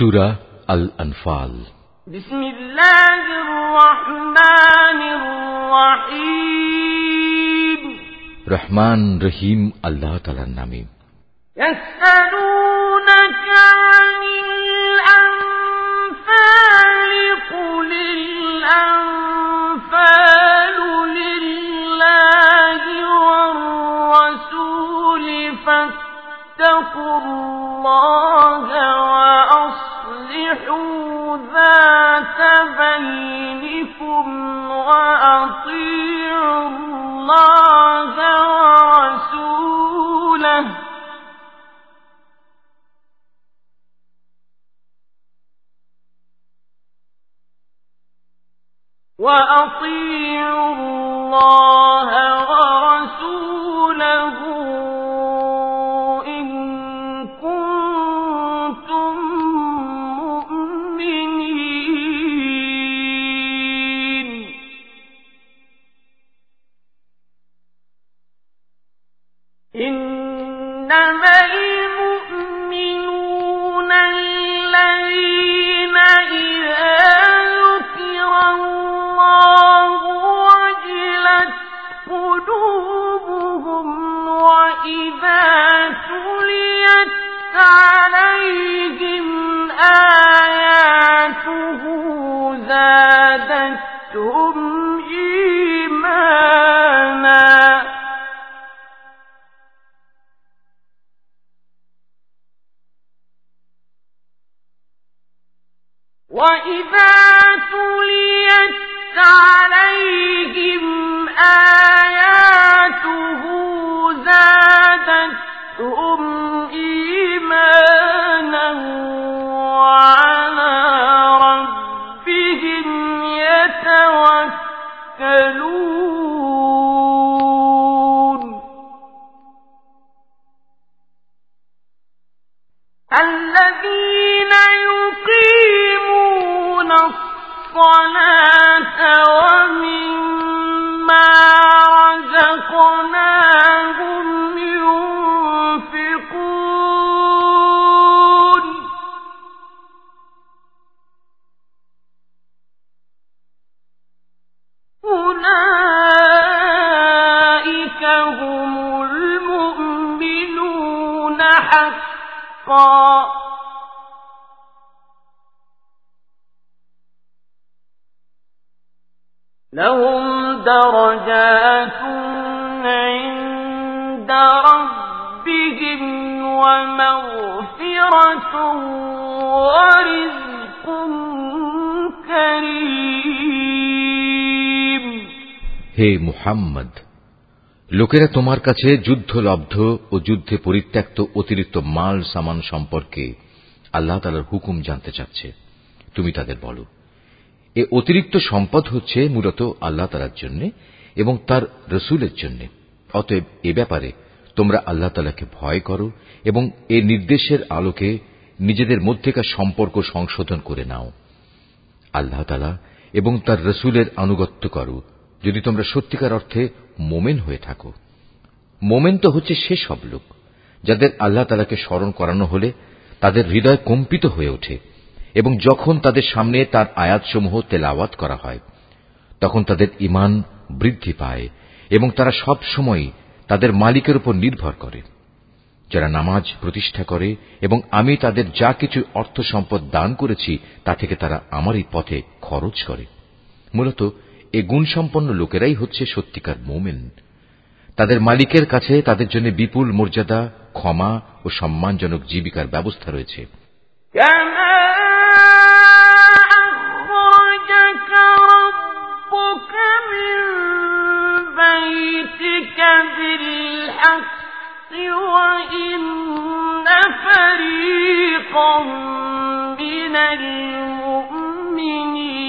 سورة الأنفال. بسم الله الرحمن الرحيم. رحمن رحيم الله تعالى النامي يسألونك عن الأنفال قل الأنفال لله والرسول فاتقوا الله بينكم الله ورسوله وأطيعوا الله ورسوله وإذا تليت عليهم آياته زادتهم إيمانا خلق হে মুহাম্মদ, লোকেরা তোমার কাছে যুদ্ধলব্ধ ও যুদ্ধে পরিত্যক্ত অতিরিক্ত মাল, সামান সম্পর্কে আল্লাহ তালার হুকুম জানতে চাচ্ছে। তুমি তাদের বলো, এ অতিরিক্ত সম্পদ হচ্ছে মূলত আল্লাহ তালার জন্য এবং তার রসুলের জন্য। অতএব এ ব্যাপারে তোমরা আল্লাহ তালাকে ভয় করো এবং এ নির্দেশের আলোকে নিজেদের মধ্যেকার সম্পর্ক সংশোধন করে নাও। আল্লাহ তালা এবং তার রসুলের আনুগত্য করো। যদি তোমরা সত্যিকার অর্থে মোমেন হয়ে থাকো। মোমেন তো হচ্ছে সেসব লোক, যাদের আল্লাহ তালাকে স্মরণ করানো হলে তাদের হৃদয় কম্পিত হয়ে ওঠে এবং যখন তাদের সামনে তার আয়াতসমূহ তেলাওয়াত করা হয়, তখন তাদের ইমান বৃদ্ধি পায় এবং তারা সব সময় তাদের মালিকের উপর নির্ভর করে। যারা নামাজ প্রতিষ্ঠা করে এবং আমি তাদের যা কিছু অর্থ সম্পদ দান করেছি, তা থেকে তারা আমারই পথে খরচ করে। মূলত এ গুণসম্পন্ন লোকেরাই হচ্ছে সত্যিকার মোমেন তাদের মালিকের কাছে তাদের জন্য বিপুল মর্যাদা ক্ষমা ও সম্মানজনক জীবিকার ব্যবস্থা রয়েছে كما أخرجك ربك من بيتك بالحق وإن فريقا من المؤمنين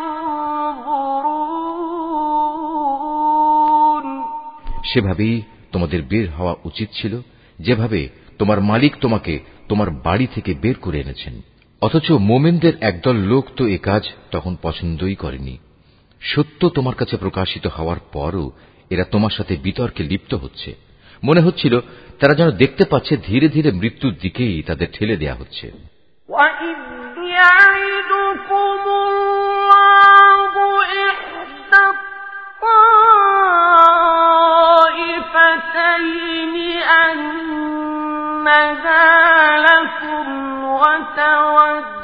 সেভাবেই তোমাদের বের হওয়া উচিত ছিল যেভাবে তোমার মালিক তোমাকে তোমার বাড়ি থেকে বের করে এনেছেন অথচ মোমেনদের একদল লোক তো এ কাজ তখন পছন্দই করেনি সত্য তোমার কাছে প্রকাশিত হওয়ার পরও এরা তোমার সাথে বিতর্কে লিপ্ত হচ্ছে মনে হচ্ছিল তারা যেন দেখতে পাচ্ছে ধীরে ধীরে মৃত্যুর দিকেই তাদের ঠেলে দেয়া হচ্ছে وَإِذْ يَعِدُكُمُ الطَّائِفَتَيْنِ أَنَّهَا لَكُمْ وَتَوَدُّونَ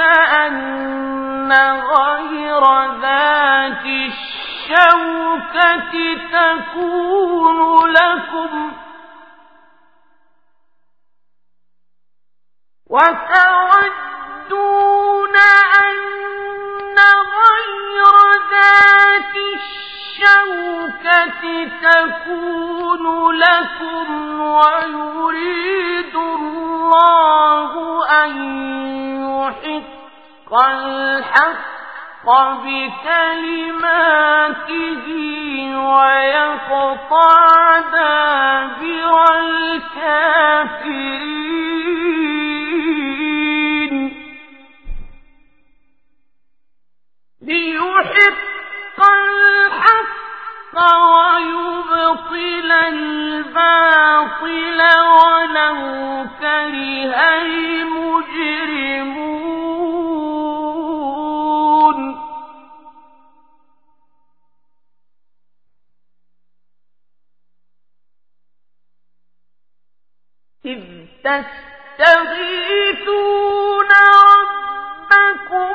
أَنَّ غَيْرَ ذَاتِ الشَّوْكَةِ تَكُونُ لَكُمْ وتودون أن غير ذات الشوكة تكون لكم ويريد الله أن يحق الحق بكلماته ويقطع دابر الكافرين. ليحق الحق ويبطل الباطل ولو كره المجرمون. إذ تستغيثون ربكم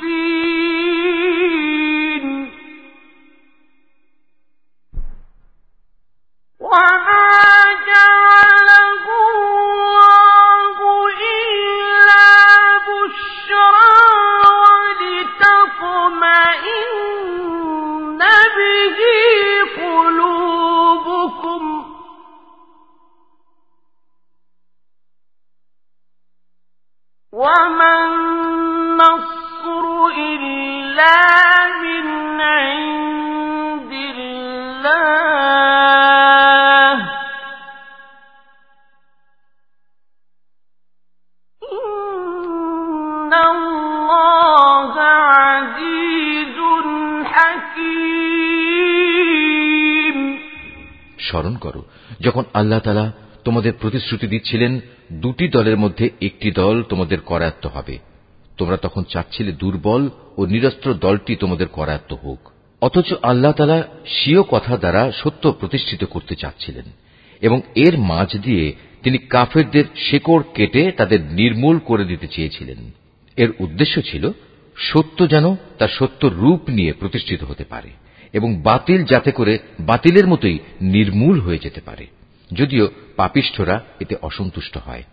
আল্লাহ তালা তোমাদের প্রতিশ্রুতি দিচ্ছিলেন, দুটি দলের মধ্যে একটি দল তোমাদের করায়ত্ত হবে। তোমরা তখন চাচ্ছিলে দুর্বল ও নিরস্ত্র দলটি তোমাদের করায়ত্ত হোক। অথচ আল্লাহ তালা স্বীয় কথা দ্বারা সত্য প্রতিষ্ঠিত করতে চাচ্ছিলেন এবং এর মাঝ দিয়ে তিনি কাফেরদের শেকড় কেটে তাদের নির্মূল করে দিতে চেয়েছিলেন। এর উদ্দেশ্য ছিল সত্য যেন তার সত্য রূপ নিয়ে প্রতিষ্ঠিত হতে পারে এবং বাতিল যাতে করে বাতিলের মতোই নির্মূল হয়ে যেতে পারে। যদিও পাপিষ্ঠরা এতে অসন্তুষ্ট হয়।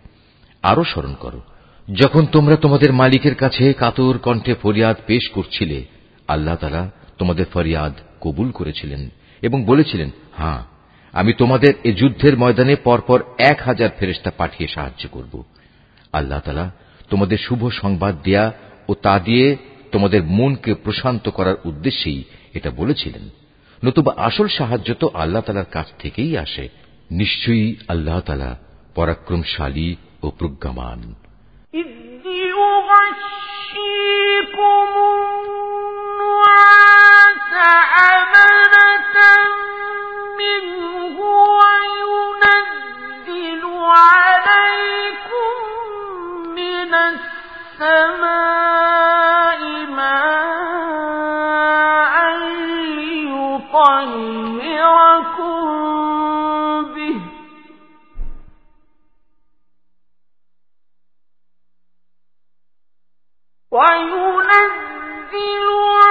আরও স্মরণ করো, যখন তোমরা তোমাদের মালিকের কাছে কাতর কণ্ঠে ফরিয়াদ পেশ করছিলে, আল্লাহ তালা তোমাদের ফরিয়াদ কবুল করেছিলেন এবং বলেছিলেন হ্যাঁ আমি তোমাদের এ যুদ্ধের ময়দানে পরপর এক হাজার ফেরেস্তা পাঠিয়ে সাহায্য করব। আল্লাহ তালা তোমাদের শুভ সংবাদ দেয়া ও তা দিয়ে তোমাদের মনকে প্রশান্ত করার উদ্দেশ্যেই এটা বলেছিলেন। নতুবা আসল সাহায্য তো আল্লাহ তালার কাছ থেকেই আসে। নিশ্চয়ই আল্লাহ তালা পরাক্রমশালী ও প্রজ্ঞামান। إذ وينزل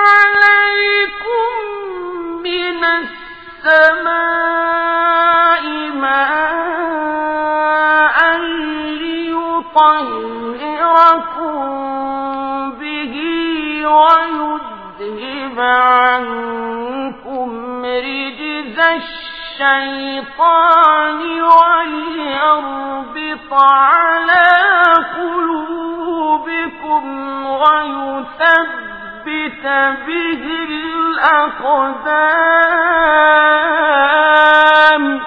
عليكم من السماء ماء ليطهركم به ويذهب عنكم رجز الشيطان وليربط على قلوبكم ويثبت به الأقدام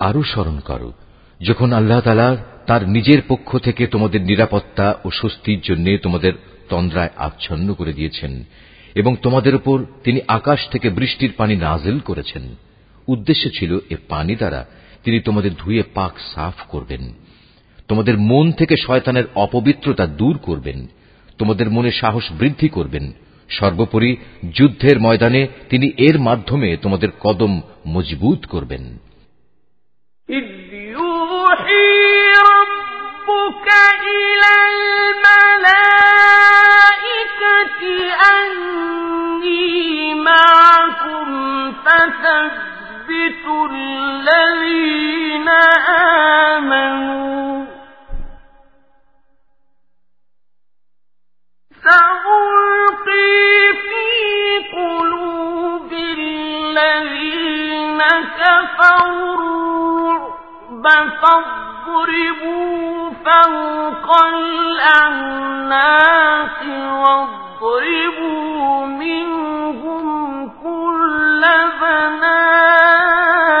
আরো স্মরণ করো যখন আল্লাহ তালা তার নিজের পক্ষ থেকে তোমাদের নিরাপত্তা ও স্বস্তির জন্য তোমাদের তন্দ্রায় আচ্ছন্ন করে দিয়েছেন এবং তোমাদের উপর তিনি আকাশ থেকে বৃষ্টির পানি নাজিল করেছেন উদ্দেশ্য ছিল এ পানি দ্বারা তিনি তোমাদের ধুয়ে পাক সাফ করবেন তোমাদের মন থেকে শয়তানের অপবিত্রতা দূর করবেন তোমাদের মনে সাহস বৃদ্ধি করবেন সর্বোপরি যুদ্ধের ময়দানে তিনি এর মাধ্যমে তোমাদের কদম মজবুত করবেন إذ يوحي ربك إلى الملائكة أني معكم فثبتوا الذين آمنوا سألقي في قلوب الذين كفروا فاضربوا فوق الأعناق واضربوا منهم كل بنان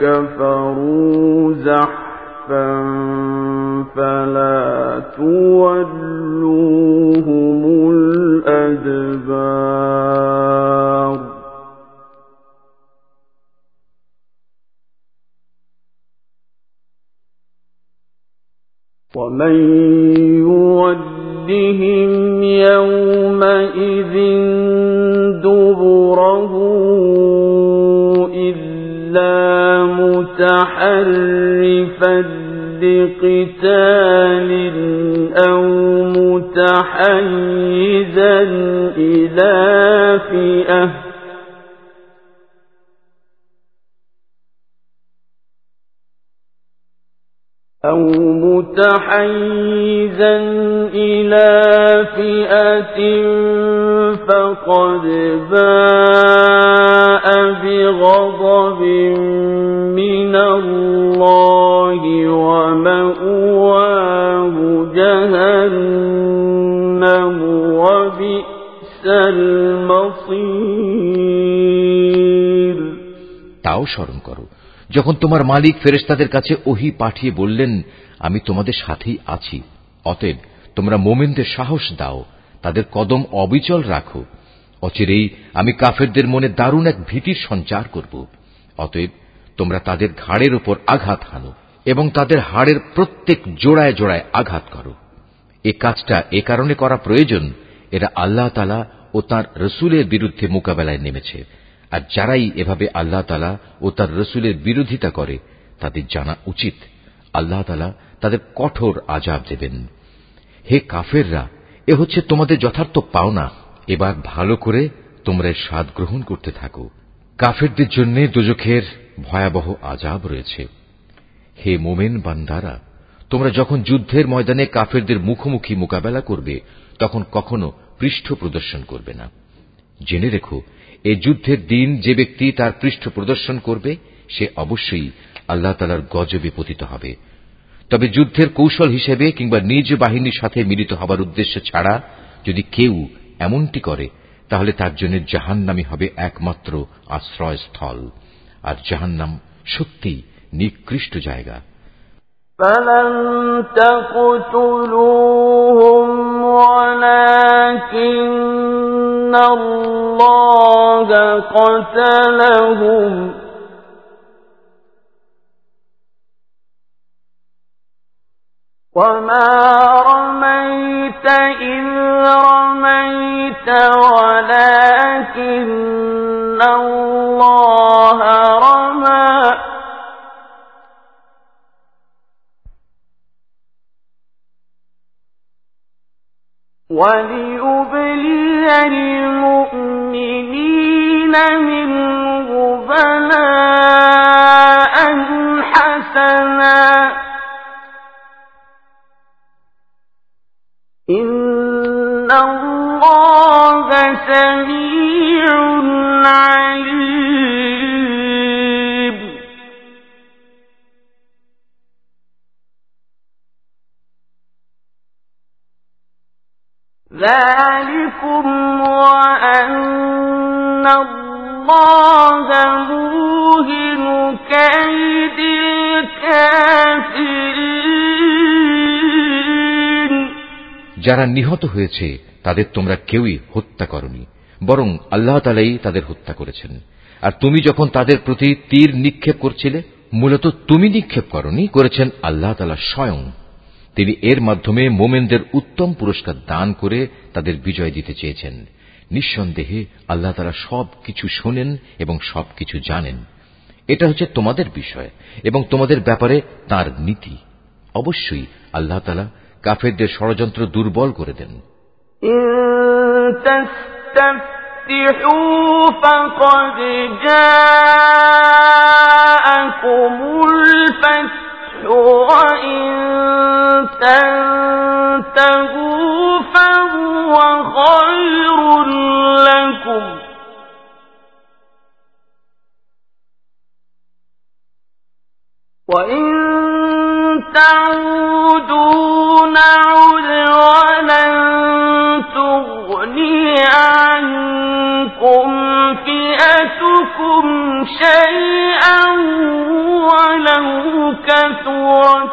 كفروا زحفا فلا تولوهم متحيزا إلى فئة فقد باء بغضب من الله ومأواه جهنم وبئس المصير তাও স্মরণ করো যখন তোমার মালিক ফেরেশতাদের কাছে ওহি পাঠিয়ে বললেন, আমি তোমাদের সাথেই আছি। অতএব তোমরা মোমেনদের সাহস দাও, তাদের কদম অবিচল রাখো। অচিরেই আমি কাফেরদের মনে দারুণ এক ভীতির সঞ্চার করব। অতএব তোমরা তাদের ঘাড়ের ওপর আঘাত হানো এবং তাদের হাড়ের প্রত্যেক জোড়ায় জোড়ায় আঘাত করো। এ কাজটা এ কারণে করা প্রয়োজন, এরা আল্লাহ তালা ও তার রসুলের বিরুদ্ধে মোকাবেলায় নেমেছে। আর যারাই এভাবে আল্লাহ তালা ও তার রসুলের বিরোধিতা করে, তাদের জানা উচিত, আল্লাহ তালা তাদের কঠোর আজাব দেবেন। হে কাফেররা, এ হচ্ছে তোমাদের যথার্থ পাওনা। এবার ভালো করে তোমরা স্বাদ গ্রহণ করতে থাকো। কাফেরদের জন্য দুজখের ভয়াবহ আজাব রয়েছে। হে মোমেন বান্দারা, তোমরা যখন যুদ্ধের ময়দানে কাফেরদের মুখোমুখি মোকাবেলা করবে, তখন কখনো পৃষ্ঠ প্রদর্শন করবে না। জেনে রেখো এ যুদ্ধের দিন যে ব্যক্তি তার পৃষ্ঠ প্রদর্শন করবে সে অবশ্যই আল্লাহ তালার গজবে পতিত হবে তবে যুদ্ধের কৌশল হিসেবে কিংবা নিজ বাহিনীর সাথে মিলিত হবার উদ্দেশ্য ছাড়া যদি কেউ এমনটি করে তাহলে তার জন্য জাহান্নামি হবে একমাত্র আশ্রয়স্থল আর জাহান্নাম সত্যি নিকৃষ্ট জায়গা فلم تقتلوهم ولكن الله قتلهم. وما رميت إذ رميت ولكن الله رمى. وليبلي المؤمنين منه بلاء حسنا. إن الله سميع عليم. ذلكم وأن الله موهن كيد الكافرين যারা নিহত হয়েছে তাদের তোমরা কেউই হত্যা করনি বরং আল্লাহ তালাই তাদের হত্যা করেছেন আর তুমি যখন তাদের প্রতি তীর নিক্ষেপ করছিলে মূলত তুমি নিক্ষেপ করনি করেছেন আল্লাহ তালা স্বয়ং তিনি এর মাধ্যমে মোমেনদের উত্তম পুরস্কার দান করে তাদের বিজয় দিতে চেয়েছেন নিঃসন্দেহে আল্লাহ তালা সব কিছু শোনেন এবং সব কিছু জানেন এটা হচ্ছে তোমাদের বিষয় এবং তোমাদের ব্যাপারে তার নীতি অবশ্যই আল্লাহ তালা কাফেরদের ষড়যন্ত্র দুর্বল করে দেন تستفتحوا فقد جاءكم الفتح وإن تنتهوا فهو خير لكم. وإن تعودوا نعد ولن تغني عنكم فئتكم شيئا. كثرت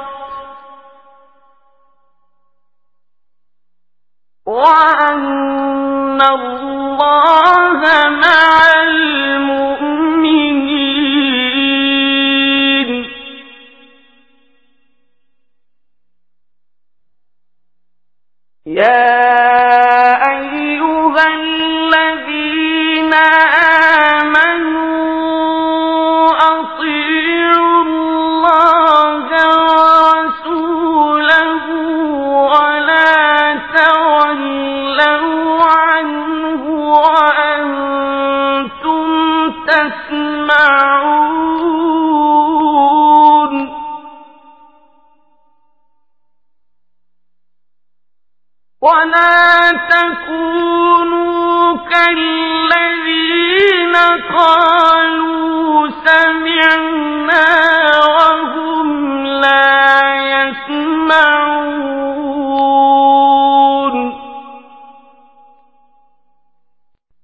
وأن الله مع المؤمنين. يا ولا تكونوا كالذين قالوا سمعنا وهم لا يسمعون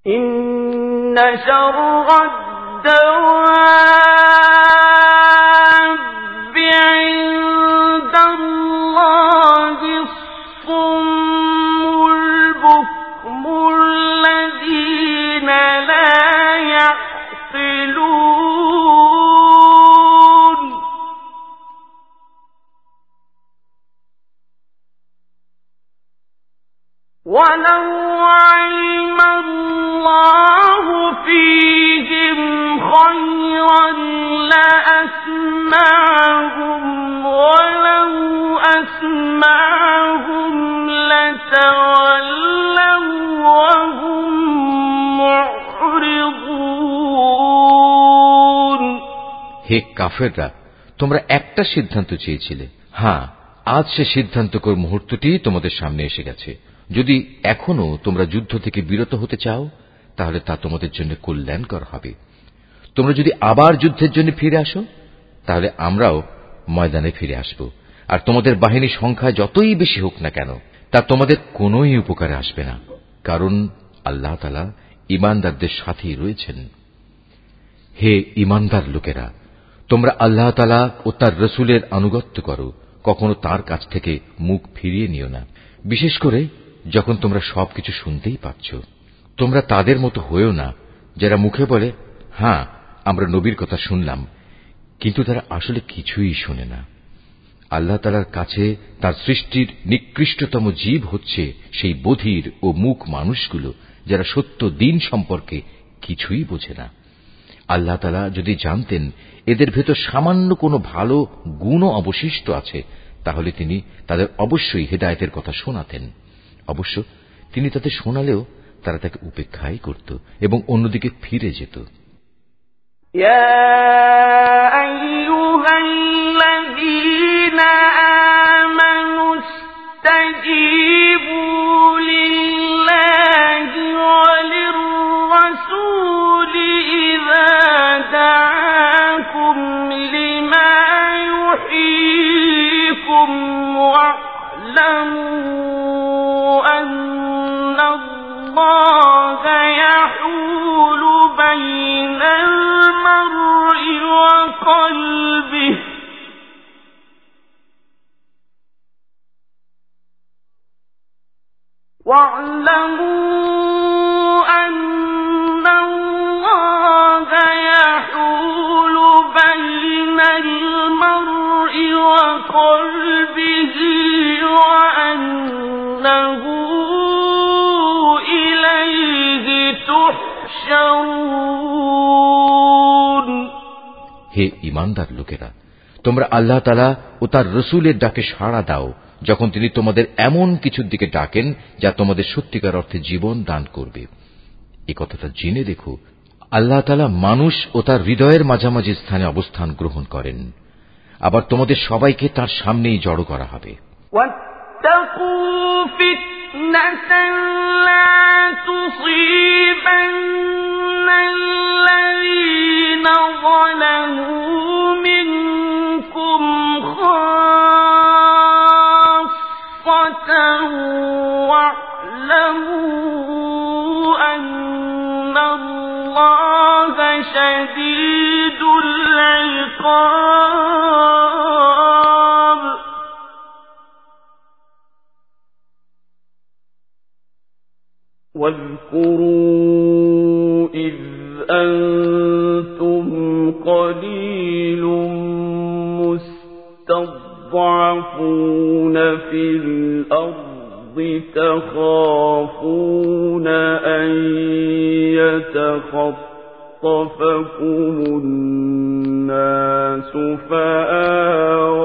إن شر الدواب ولو علم الله فيهم خيرا لأسمعهم ولو أسمعهم لتولوا وهم معرضون হে কাফেররা তোমরা একটা সিদ্ধান্ত চেয়েছিলে হ্যাঁ আজ সে সিদ্ধান্তকর মুহূর্তটি তোমাদের সামনে এসে গেছে যদি এখনও তোমরা যুদ্ধ থেকে বিরত হতে চাও, তাহলে তা তোমাদের জন্য কল্যাণকর হবে। তোমরা যদি আবার যুদ্ধের জন্য ফিরে আসো, তাহলে আমরাও ময়দানে ফিরে আসব। আর তোমাদের বাহিনী সংখ্যা যতই বেশি হোক না কেন, তা তোমাদের কোনই উপকারে আসবে না, কারণ আল্লাহ তালা ইমানদারদের সাথেই রয়েছেন। হে ইমানদার লোকেরা, তোমরা আল্লাহ তালা ও তার রসুলের আনুগত্য করো, কখনো তার কাছ থেকে মুখ ফিরিয়ে নিও না। বিশেষ করে যখন তোমরা সবকিছু শুনতেই পাচ্ছ, তোমরা তাদের মতো হয়েও না, যারা মুখে বলে হ্যাঁ আমরা নবীর কথা শুনলাম। কিন্তু তারা আসলে কিছুই শোনে না। আল্লাহ তালার কাছে তার সৃষ্টির নিকৃষ্টতম জীব হচ্ছে সেই বধির ও মুখ মানুষগুলো, যারা সত্য দিন সম্পর্কে কিছুই বোঝে না। আল্লাহ তালা যদি জানতেন, এদের ভেতর সামান্য কোনো ভালো গুণও অবশিষ্ট আছে, তাহলে তিনি তাদের অবশ্যই হেদায়তের কথা শোনাতেন। অবশ্য তিনি তাতে শোনালেও তারা তাকে উপেক্ষাই করত এবং অন্যদিকে ফিরে যেত। واعلموا أن الله يحول بين المرء وقلبه وأنه إليه تحشرون হে ইমানদার লোকেরা তোমরা আল্লাহ তালা ও তার রসুলের ডাকে সাড়া দাও যখন তিনি তোমাদের এমন কিছুর দিকে ডাকেন যা তোমাদের সত্যিকার অর্থে জীবন দান করবে এ কথাটা জেনে দেখো আল্লাহ তালা মানুষ ও তার হৃদয়ের মাঝামাঝি স্থানে অবস্থান গ্রহণ করেন আবার তোমাদের সবাইকে তার সামনেই জড়ো করা হবে الذين ظلموا العقاب واذكروا إذ أنتم قليل مستضعفون في الأرض تخافون أن يتخطفكم الناس فآواكم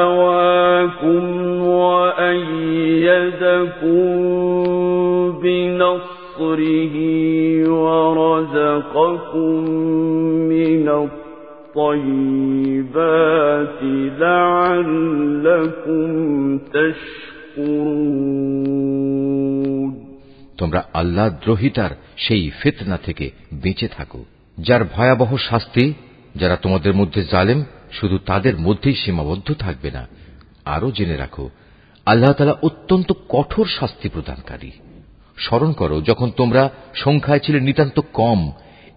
فآواكم وأيدكم بنصره ورزقكم من الطيب الطيبات لعلكم تشكرون তোমরা আল্লাহ দ্রোহিতার সেই ফেতনা থেকে বেঁচে থাকো যার ভয়াবহ শাস্তি যারা তোমাদের মধ্যে জালেম শুধু তাদের মধ্যেই সীমাবদ্ধ থাকবে না আরও জেনে রাখো আল্লাহ তালা অত্যন্ত কঠোর শাস্তি প্রদানকারী স্মরণ করো যখন তোমরা সংখ্যায় ছিলে নিতান্ত কম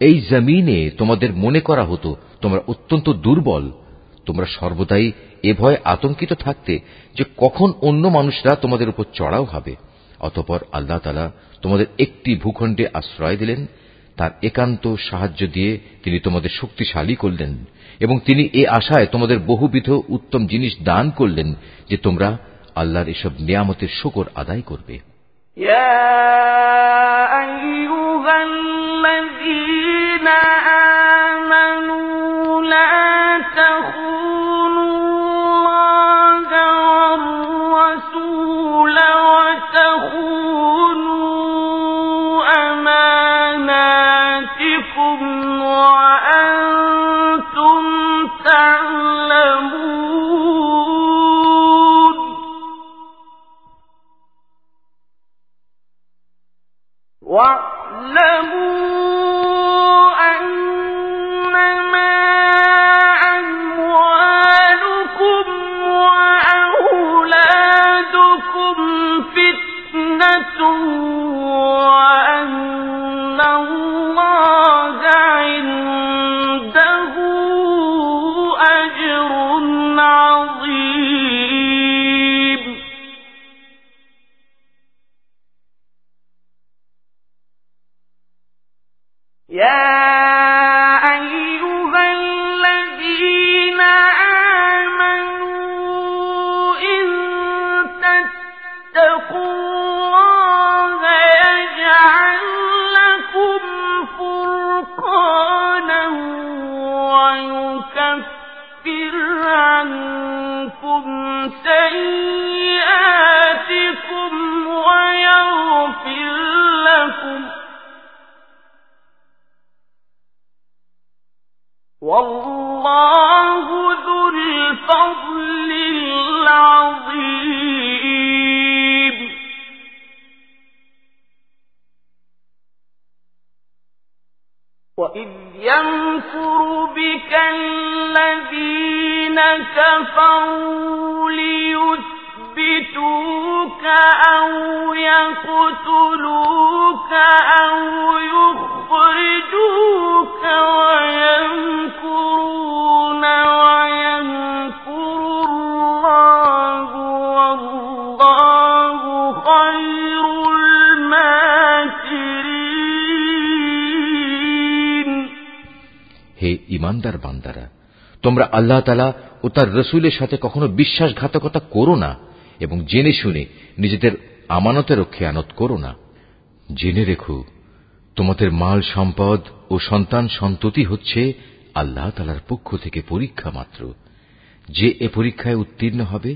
এই জমিনে তোমাদের মনে করা হতো তোমরা অত্যন্ত দুর্বল, তোমরা সর্বদাই এ ভয় আতঙ্কিত থাকতে যে কখন অন্য মানুষরা তোমাদের উপর চড়াও হবে। অতপর আল্লাহ তালা তোমাদের একটি ভূখণ্ডে আশ্রয় দিলেন, তার একান্ত সাহায্য দিয়ে তিনি তোমাদের শক্তিশালী করলেন এবং তিনি এ আশায় তোমাদের বহুবিধ উত্তম জিনিস দান করলেন যে তোমরা আল্লাহর এসব নিয়ামতের শকর আদায় করবে। والله ذو الفضل العظيم. وإذ يمكر بك الذين كفروا ليثبتوك أو يقتلوك أو يخرجوك হে ইমানদার বান্দারা, তোমরা আল্লাহ তালা ও তার রসুলের সাথে কখনো বিশ্বাসঘাতকতা করো না এবং জেনে শুনে নিজেদের আমানতের রক্ষে আনত করো না। জেনে রেখো তোমাদের মাল সম্পদ ও সন্তান সন্ততি হচ্ছে আল্লাহ তালার পক্ষ থেকে পরীক্ষা মাত্র। যে এ পরীক্ষায় উত্তীর্ণ হবে,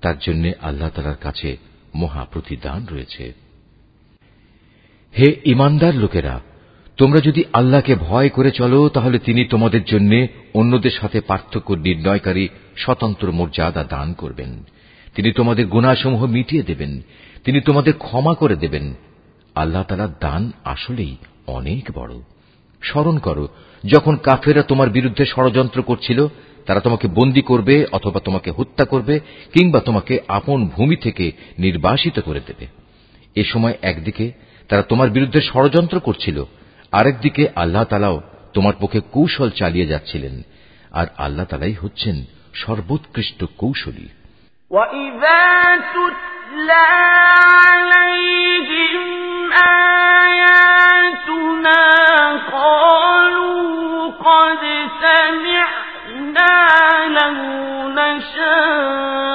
তার জন্য আল্লাহ তালার কাছে মহা প্রতিদান রয়েছে। হে ইমানদার লোকেরা, তোমরা যদি আল্লাহকে ভয় করে চলো, তাহলে তিনি তোমাদের জন্য অন্যদের সাথে পার্থক্য নির্ণয়কারী স্বতন্ত্র মর্যাদা দান করবেন। তিনি তোমাদের গুণাসমূহ মিটিয়ে দেবেন। তিনি তোমাদের ক্ষমা করে দেবেন। আল্লাহ তালার দান আসলেই অনেক বড় স্মরণ করো যখন কাফেরা তোমার বিরুদ্ধে ষড়যন্ত্র করছিল তারা তোমাকে বন্দী করবে অথবা তোমাকে হত্যা করবে কিংবা তোমাকে আপন ভূমি থেকে নির্বাসিত করে দেবে এ সময় একদিকে তারা তোমার বিরুদ্ধে ষড়যন্ত্র করছিল আরেকদিকে আল্লাহ তালাও তোমার পক্ষে কৌশল চালিয়ে যাচ্ছিলেন আর আল্লাহ তালাই হচ্ছেন সর্বোৎকৃষ্ট কৌশলী وَإِذَا تُتْلَى عَلَيْهِمْ لَوْ نَشَاءُ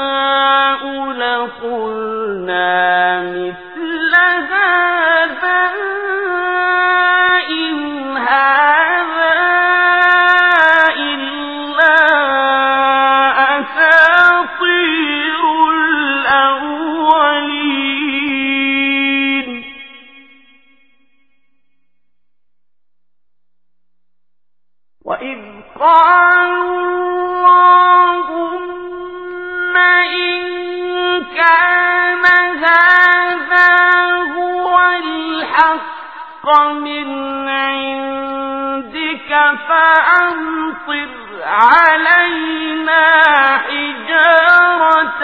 فَأَمْطِرْ عَلَيْنَا حِجَارَةً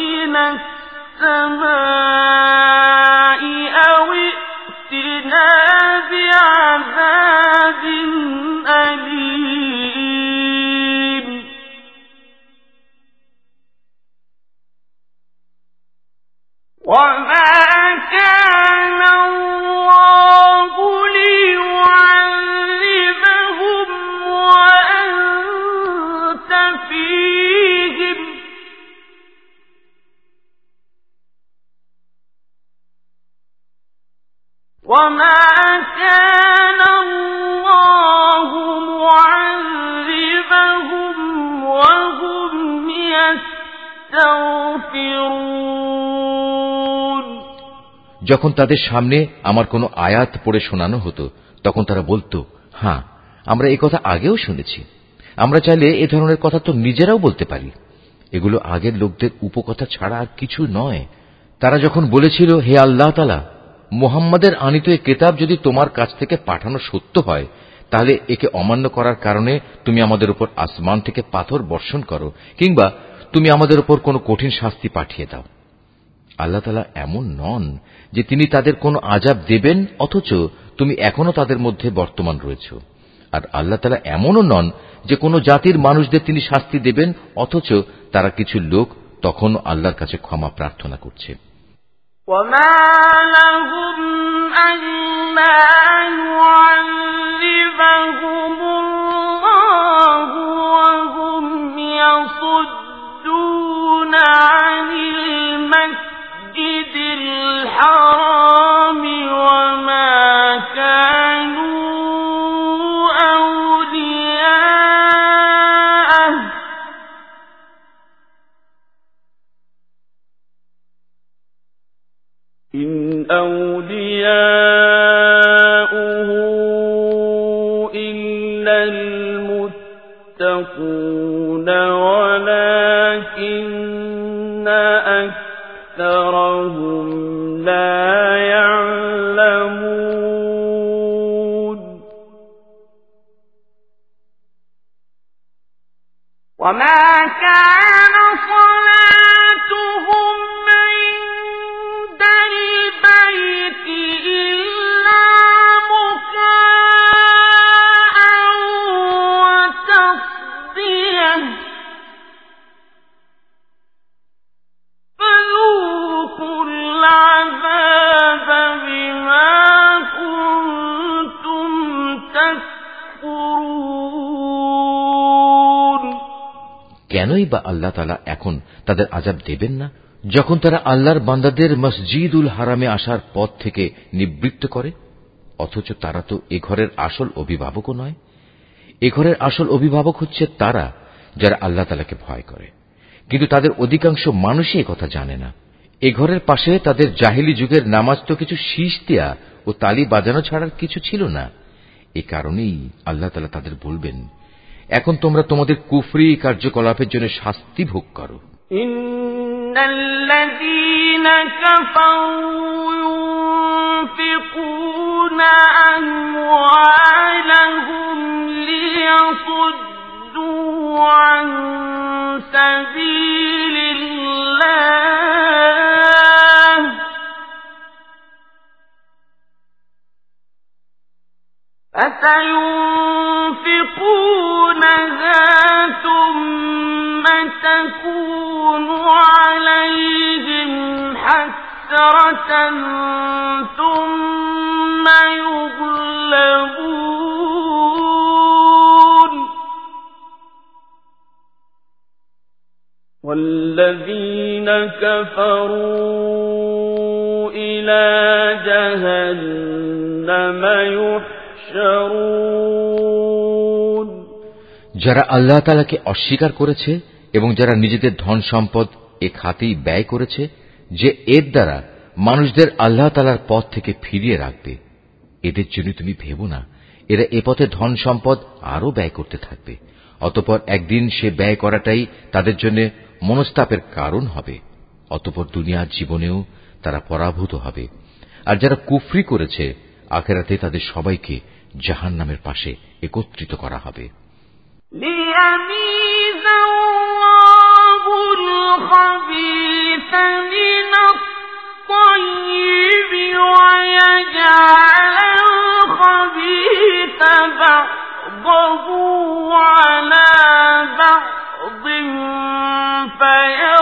مِّنَ السَّمَاءِ أَوِ ائْتِنَا بِعَذَابٍ أَلِيمٍ. وَمَا যখন তাদের সামনে আমার কোনো আয়াত পড়ে শোনানো হতো, তখন তারা বলতো হ্যাঁ আমরা কথা আগেও শুনেছি। আমরা চাইলে এ ধরনের কথা তো নিজেরাও বলতে পারি। এগুলো আগের লোকদের উপকথা ছাড়া আর কিছু নয়। তারা যখন বলেছিল, হে আল্লাহ তালা মোহাম্মদের আনিত এ কেতাব যদি তোমার কাছ থেকে পাঠানো সত্য হয়, তাহলে একে অমান্য করার কারণে তুমি আমাদের উপর আসমান থেকে পাথর বর্ষণ করো, কিংবা তুমি আমাদের উপর কোনো কঠিন শাস্তি পাঠিয়ে দাও। আল্লাহ তালা এমন নন যে তিনি তাদের কোনো আজাব দেবেন অথচ তুমি এখনো তাদের মধ্যে বর্তমান রয়েছ আর আল্লাহ তালা এমনও নন যে কোনো জাতির মানুষদের তিনি শাস্তি দেবেন অথচ তারা কিছু লোক তখন আল্লাহর কাছে ক্ষমা প্রার্থনা করছে وما لهم ألا يعذبهم الحرام কেনই বা আল্লাহ তালা এখন তাদের আজাব দেবেন না? যখন তারা আল্লাহর বান্দাদের মসজিদুল হারামে আসার পথ থেকে নিবৃত্ত করে, অথচ তারা তো এ ঘরের আসল অভিভাবকও নয়। এ ঘরের আসল অভিভাবক হচ্ছে তারা, যারা আল্লাহ তালাকে ভয় করে। কিন্তু তাদের অধিকাংশ মানুষই কথা জানে না। এ ঘরের পাশে তাদের জাহিলি যুগের নামাজ তো কিছু শীষ দেয়া ও তালি বাজানো ছাড়ার কিছু ছিল না। এ কারণেই আল্লাহ তালা তাদের বলবেন এখন তোমরা তোমাদের কুফরি কার্যকলাপের জন্য শাস্তি ভোগ করো إن الذين كفروا ينفقون أموالهم ليصدوا عن سبيل فسينفقونها ثم تكون عليهم حسرة ثم يغلبون والذين كفروا إلى جهنم يحشرون যারা আল্লাহ তালাকে অস্বীকার করেছে এবং যারা নিজেদের ধন সম্পদ এ খাতেই ব্যয় করেছে, যে এর দ্বারা মানুষদের আল্লাহ তালার পথ থেকে ফিরিয়ে রাখবে, এদের জন্য তুমি ভেবো না, এরা এ পথে ধন সম্পদ আরও ব্যয় করতে থাকবে, অতপর একদিন সে ব্যয় করাটাই তাদের জন্য মনস্তাপের কারণ হবে, অতপর দুনিয়ার জীবনেও তারা পরাভূত হবে। আর যারা কুফরি করেছে, আখেরাতে তাদের সবাইকে জাহান নামের পাশে একত্রিত করা হবে ليميز الله الخبيث من الطيب ويجعل الخبيث بعضه على بعض فيركمه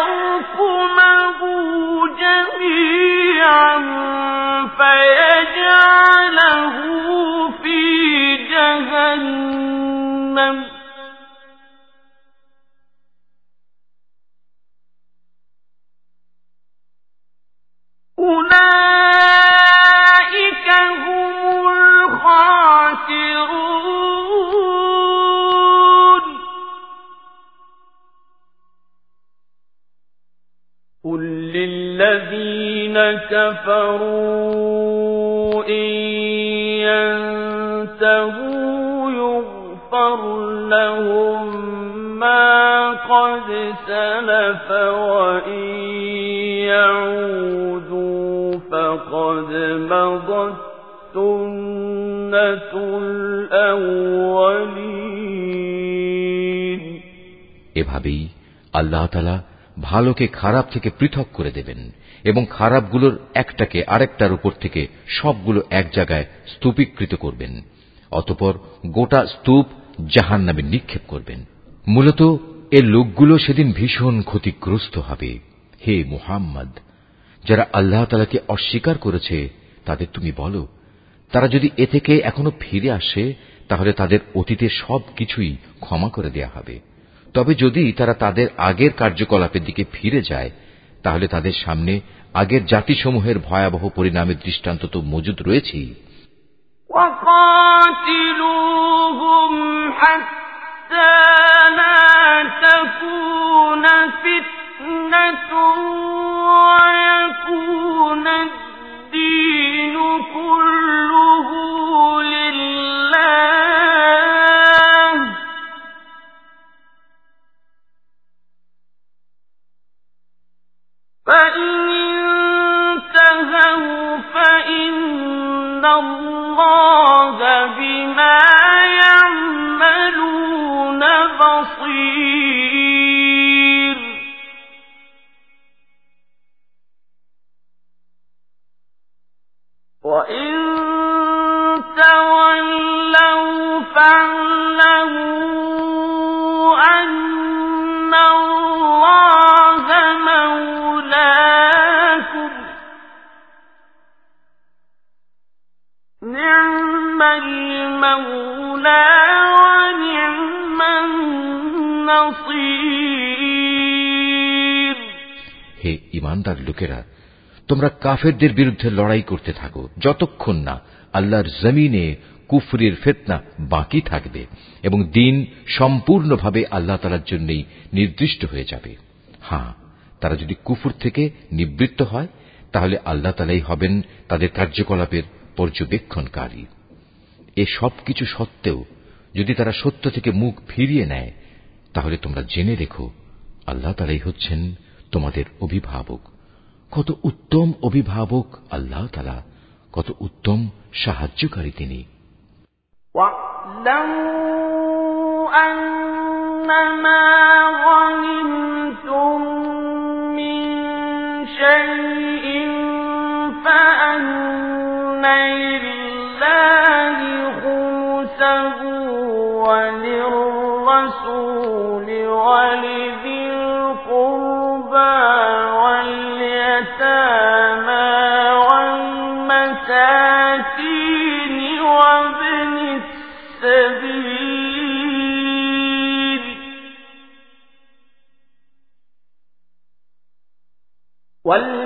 আল্লাহ তালা ভালোকে খারাপ থেকে পৃথক করে দেবেন এবং খারাপগুলোর একটাকে আরেকটার উপর থেকে সবগুলো এক জায়গায় স্তূপীকৃত করবেন, অতপর গোটা স্তূপ জাহান নামে নিক্ষেপ করবেন। মূলত এ লোকগুলো সেদিন ভীষণ ক্ষতিগ্রস্ত হবে। হে মুহাম্মদ, যারা আল্লাহ তালাকে অস্বীকার করেছে, তাদের তুমি বলো, তারা যদি এ থেকে এখনও ফিরে আসে, তাহলে তাদের অতীতের সব কিছুই ক্ষমা করে দেয়া হবে। তবে যদি তারা তাদের আগের কার্যকলাপের দিকে ফিরে যায় তাহলে তাদের সামনে আগের জাতিসমূহের ভয়াবহ পরিণামের দৃষ্টান্ত তো মজুদ রয়েছেই وقاتلوهم حتى لا تكون فتنة ويكون الدين كله فإن انتهوا فإن الله بما يعملون بصير وإن تولوا فاعلموا المولى ونعم النصير হে ইমানদার লোকেরা তোমরা কাফেরদের বিরুদ্ধে লড়াই করতে থাকো যতক্ষণ না আল্লাহর জমিনে কুফরির ফেতনা বাকি থাকবে এবং দিন সম্পূর্ণভাবে আল্লাহ তালার জন্যই নির্দিষ্ট হয়ে যাবে হ্যাঁ তারা যদি কুফুর থেকে নিবৃত্ত হয় তাহলে আল্লাহ তালাই হবেন তাদের কার্যকলাপের পর্যবেক্ষণকারী এ সব কিছু সত্ত্বেও যদি তারা সত্য থেকে মুখ ফিরিয়ে নেয় তাহলে তোমরা জেনে রেখো আল্লাহ তালাই হচ্ছেন তোমাদের অভিভাবক কত উত্তম অভিভাবক আল্লাহ তালা কত উত্তম সাহায্যকারী তিনি واعلموا أنما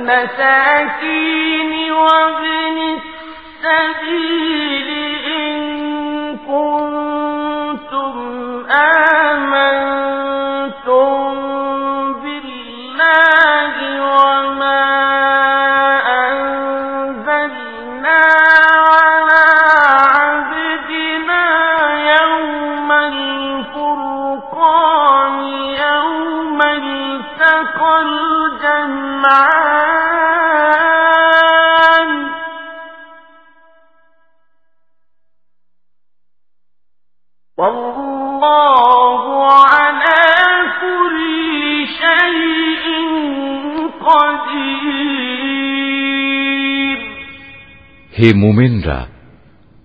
والمساكين وابن السبيل إن كنتم آمنتم হে মোমেনরা,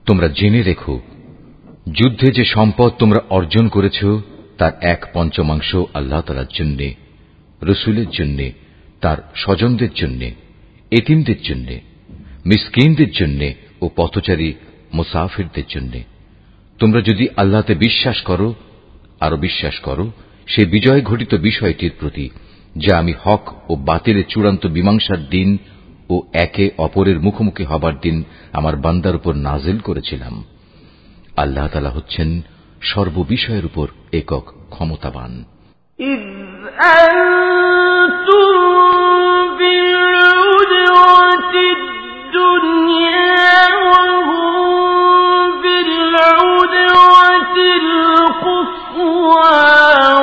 তোমরা জেনে রেখো, যুদ্ধে যে সম্পদ তোমরা অর্জন করেছ, তার এক পঞ্চমাংশ আল্লাহ তালার জন্যে, রসুলের জন্যে, তার স্বজনদের জন্যে, এতিমদের জন্যে, মিসকিনদের জন্যে ও পথচারী মুসাফিরদের জন্যে। তোমরা যদি আল্লাহতে বিশ্বাস করো আরও বিশ্বাস করো, সে বিজয় ঘটিত বিষয়টির প্রতি, যা আমি হক ও বাতিলের চূড়ান্ত মীমাংসার দিন ও একে অপরের মুখোমুখি হবার দিন আমার বান্দার উপর নাজিল করেছিলাম আল্লাহ তালা হচ্ছেন সর্ববিষয়ের উপর একক ক্ষমতাবান إذ أنتم بالعدوة الدنيا وهم بالعدوة القصوى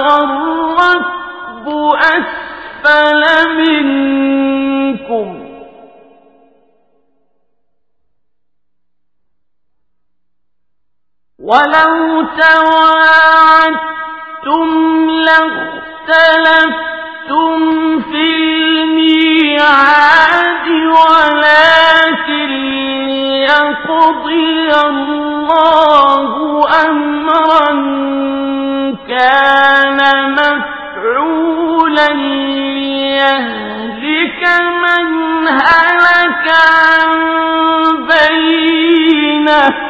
والركب أسفل ولو تواعدتم لاختلفتم في الميعاد ولكن ليقضي الله أمرا كان مفعولا ليهلك من هلك عن بينه.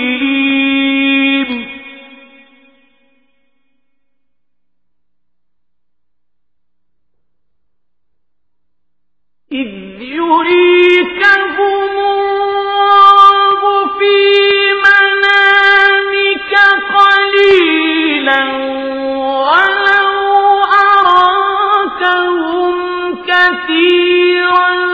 إذ يريكهم في منامك قليلا ولو أراكهم كثيرا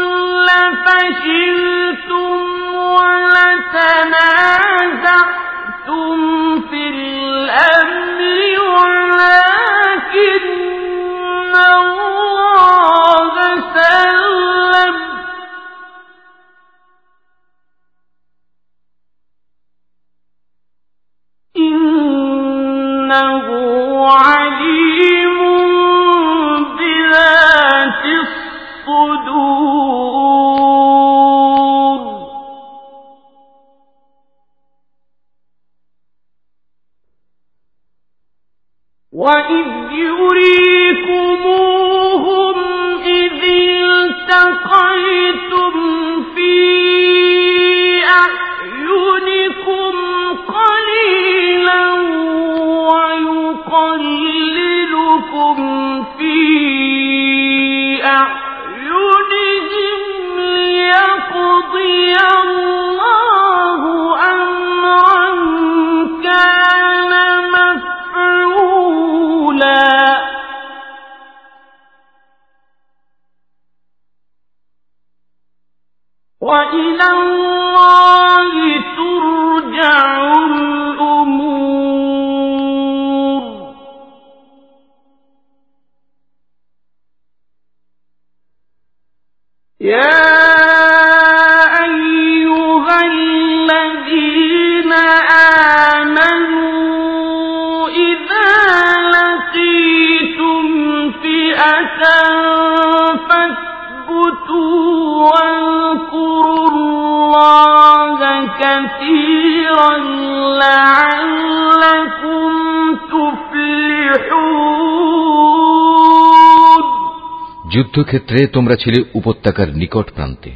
যুদ্ধক্ষেত্রে তোমরা ছিলে উপত্যকার নিকট প্রান্তে।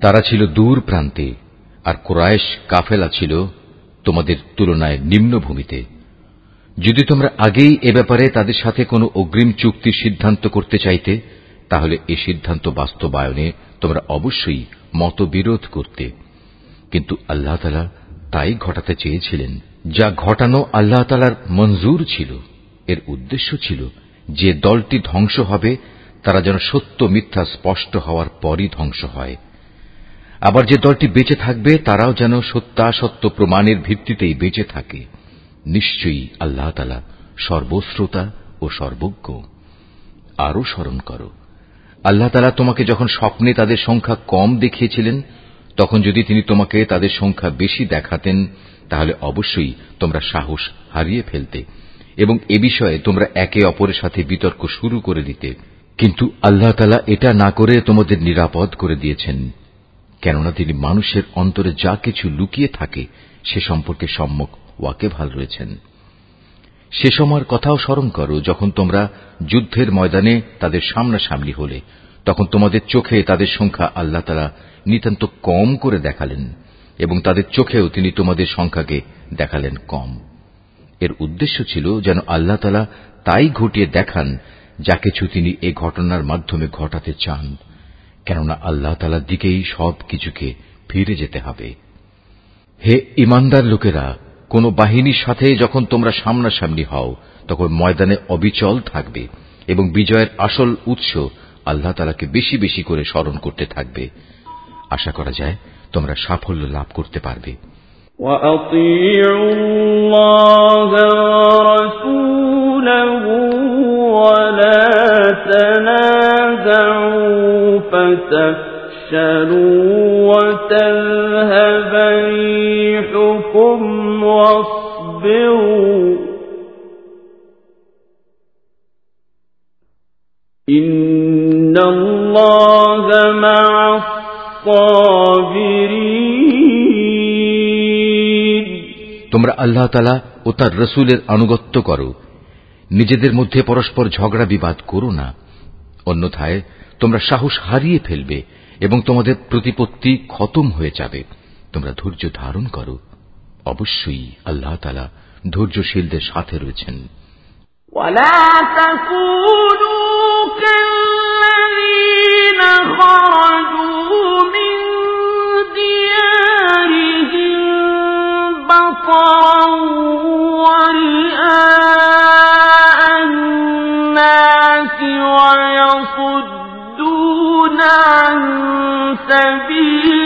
তারা ছিল দূর প্রান্তে, আর কোরায়েশ কাফেলা ছিল তোমাদের তুলনায় নিম্নভূমিতে যদি তোমরা আগেই এ ব্যাপারে তাদের সাথে কোনো অগ্রিম চুক্তির সিদ্ধান্ত করতে চাইতে, তাহলে এ সিদ্ধান্ত বাস্তবায়নে তোমরা অবশ্যই মতবিরোধ করতে। কিন্তু আল্লাহ তালা তাই ঘটাতে চেয়েছিলেন, যা ঘটানো আল্লাহ তালার মঞ্জুর ছিল। এর উদ্দেশ্য ছিল যে দলটি ধ্বংস হবে তারা যেন সত্য মিথ্যা স্পষ্ট হওয়ার পরই ধ্বংস হয়। আবার যে দলটি বেঁচে থাকবে, তারাও যেন সত্যাসত্য প্রমাণের ভিত্তিতেই বেঁচে থাকে। নিশ্চয়ই আল্লাহ তালা সর্বশ্রোতা ও সর্বজ্ঞ। আরও স্মরণ করো, আল্লাহ তালা তোমাকে যখন স্বপ্নে তাদের সংখ্যা কম দেখিয়েছিলেন, তখন যদি তিনি তোমাকে তাদের সংখ্যা বেশি দেখাতেন, তাহলে অবশ্যই তোমরা সাহস হারিয়ে ফেলতে এবং এ বিষয়ে তোমরা একে অপরের সাথে বিতর্ক শুরু করে দিতে। কিন্তু আল্লাহ তালা এটা না করে তোমাদের নিরাপদ করে দিয়েছেন, কেননা তিনি মানুষের অন্তরে যা কিছু লুকিয়ে থাকে সে সম্পর্কে সম্মুখ ওয়াকেভাল রয়েছেন। সে সময়ের কথাও স্মরণ করো, যখন তোমরা যুদ্ধের ময়দানে তাদের সামনাসামনি হলে, তখন তোমাদের চোখে তাদের সংখ্যা আল্লাহ তালা নিতান্ত কম করে দেখালেন, এবং তাদের চোখেও তিনি তোমাদের সংখ্যাকে দেখালেন কম। এর উদ্দেশ্য ছিল যেন আল্লাহ তালা তাই ঘটিয়ে দেখান যা কিছু তিনি এ ঘটনার মাধ্যমে ঘটাতে চান কেননা আল্লাহ তালার দিকেই সব কিছুকে ফিরে যেতে হবে হে ইমানদার লোকেরা কোন বাহিনীর সাথে যখন তোমরা সামনাসামনি হও তখন ময়দানে অবিচল থাকবে এবং বিজয়ের আসল উৎস আল্লাহ তালাকে বেশি বেশি করে স্মরণ করতে থাকবে আশা করা যায় তোমরা সাফল্য লাভ করতে পারবে وأطيعوا الله ورسوله ولا تنازعوا فتفشلوا تفشلوا وتذهب ريحكم واصبروا إن الله مع الصابرين তোমরা আল্লাহ তালা ও তার রসুলের আনুগত্য করো নিজেদের মধ্যে পরস্পর ঝগড়া বিবাদ করো না অন্যথায় তোমরা সাহস হারিয়ে ফেলবে এবং তোমাদের প্রতিপত্তি খতম হয়ে যাবে তোমরা ধৈর্য ধারণ করো অবশ্যই আল্লাহ তালা ধৈর্যশীলদের সাথে রয়েছেন ولا تكونوا كالذين خرجوا من ديارهم بطرا ويصدون عن سبيل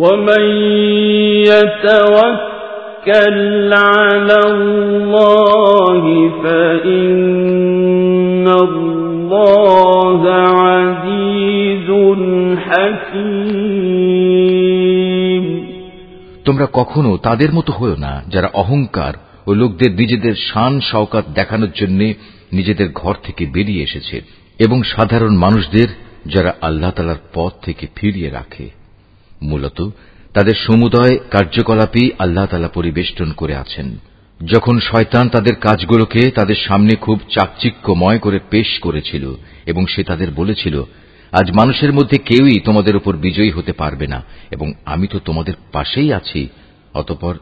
ومن يتوكل على الله فإن الله عزيز حكيم তোমরা কখনো তাদের মতো হও না যারা অহংকার ও লোকদের নিজেদের শান শওকাত দেখানোর জন্য নিজেদের ঘর থেকে বেরিয়ে এসেছে এবং সাধারণ মানুষদের যারা আল্লাহ তালার পথ থেকে ফিরিয়ে রাখে মূলত তাদের সমুদয় কার্যকলাপই আল্লাহ তালা পরিবেষ্টন করে আছেন। যখন শয়তান তাদের কাজগুলোকে তাদের সামনে খুব চাকচিক্যময় করে পেশ করেছিল এবং সে তাদের বলেছিল, আজ মানুষের মধ্যে কেউই তোমাদের উপর বিজয়ী হতে পারবে না এবং আমি তো তোমাদের পাশেই আছি। অতপর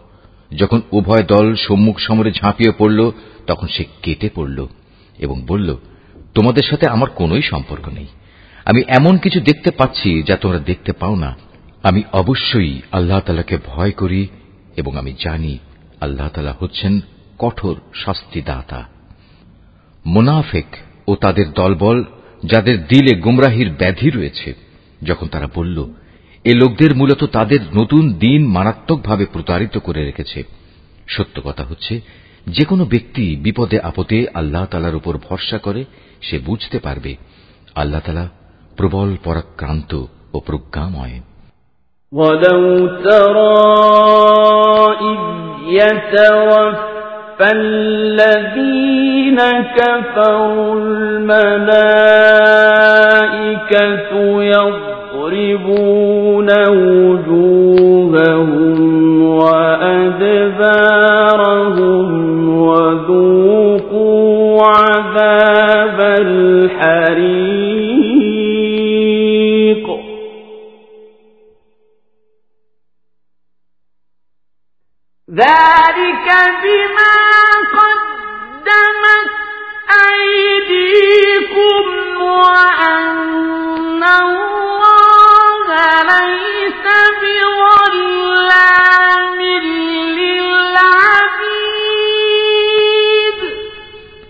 যখন উভয় দল সম্মুখ সমরে ঝাঁপিয়ে পড়ল, তখন সে কেটে পড়ল এবং বলল, তোমাদের সাথে আমার কোনোই সম্পর্ক নেই। আমি এমন কিছু দেখতে পাচ্ছি যা তোমরা দেখতে পাও না। আমি অবশ্যই আল্লাহ তালাকে ভয় করি এবং আমি জানি আল্লাহ তালা হচ্ছেন কঠোর শাস্তিদাতা। মুনাফেক ও তাদের দলবল, যাদের দিলে গুমরাহির ব্যাধি রয়েছে, যখন তারা বলল, এ লোকদের মূলত তাদের নতুন দিন মারাত্মকভাবে প্রতারিত করে রেখেছে। সত্য কথা হচ্ছে যে কোনো ব্যক্তি বিপদে আপদে আল্লাহ তালার উপর ভরসা করে, সে বুঝতে পারবে, আল্লাহ তালা প্রবল পরাক্রান্ত ও প্রজ্ঞাময়। ولو ترى إذ يتوفى الذين كفروا الملائكة يضربون وجوههم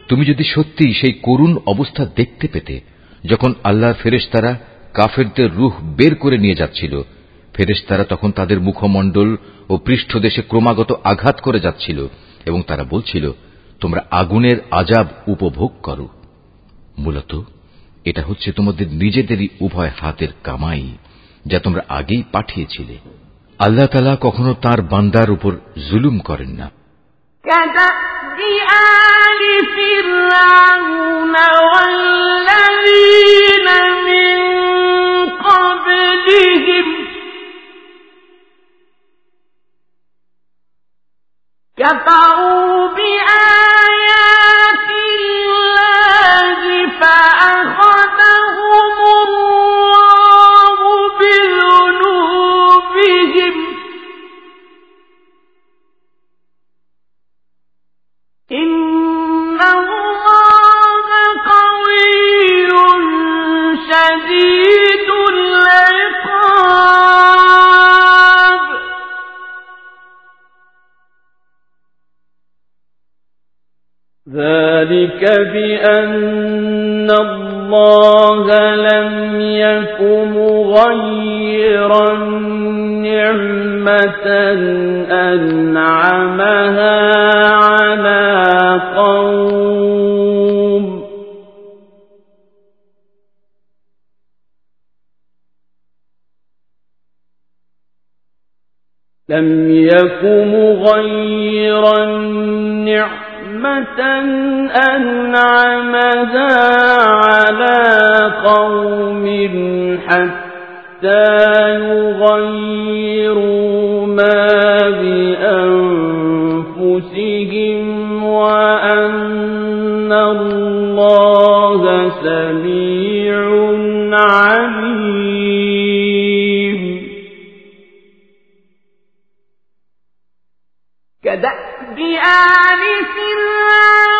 তুমি যদি সত্যি সেই করুণ অবস্থা দেখতে পেতে, যখন আল্লাহর ফেরেশতারা কাফেরদের রুহ বের করে নিয়ে যাচ্ছিল ফেরেশতারা তখন তাদের মুখমণ্ডল ও পৃষ্ঠদেশে ক্রমাগত আঘাত করে যাচ্ছিল এবং তারা বলছিল তোমরা আগুনের আজাব উপভোগ করো মূলত এটা হচ্ছে তোমাদের নিজেদেরই উভয় হাতের কামাই যা তোমরা আগেই পাঠিয়েছিলে আল্লাহ তালা কখনো তার বান্দার উপর জুলুম করেন না كدأب آل فرعون والذين كفروا بآيات الله فأخذهم ذلك بأن الله لم يك مغيرا نعمة أنعمها على قوم. لم يك مغيرا نعمة أنعمها على قوم حتى يغيروا ما بأنفسهم وأن الله سميع عليم. كدأب بآل فرعون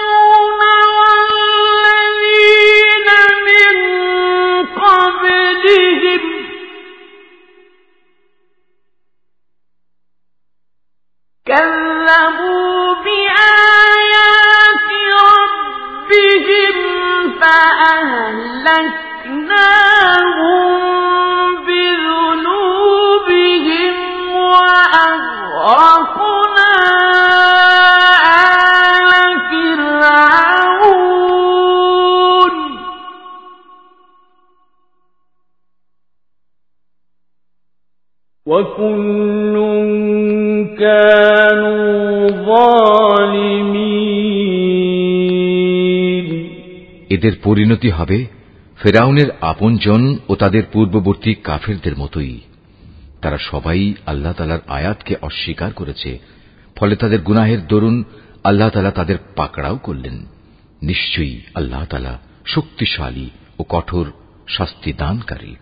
পরিণতি হবে ফেরাউনের আপনজন ও তাদের পূর্ববর্তী কাফেরদের মতোই। তারা সবাই আল্লাহ তালার আয়াতকে অস্বীকার করেছে, ফলে তাদের গুনাহের দরুন আল্লাহ তালা তাদের পাকড়াও করলেন। নিশ্চয়ই আল্লাহ তালা শক্তিশালী ও কঠোর শাস্তি দানকারী।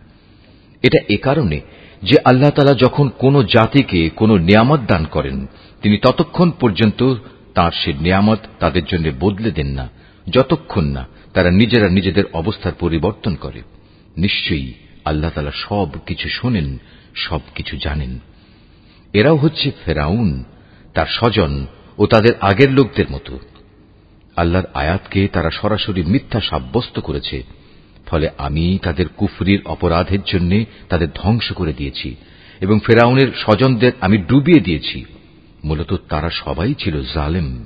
এটা এ কারণে যে আল্লাহ তালা যখন কোন জাতিকে কোন নিয়ামত দান করেন, তিনি ততক্ষণ পর্যন্ত তার সে নিয়ামত তাদের জন্য বদলে দেন না, যতক্ষণ না তারা নিজেরা নিজেদের অবস্থার পরিবর্তন করে। নিশ্চয়ই আল্লাহ তালা সব কিছু শোনেন, সব কিছু জানেন। এরাও হচ্ছে ফেরাউন, তার স্বজন ও তাদের আগের লোকদের মতো। আল্লাহর আয়াতকে তারা সরাসরি মিথ্যা সাব্যস্ত করেছে, ফলে আমি তাদের কুফরির অপরাধের জন্য তাদের ধ্বংস করে দিয়েছি এবং ফেরাউনের স্বজনদের আমি ডুবিয়ে দিয়েছি। মূলত তারা সবাই ছিল জালেম।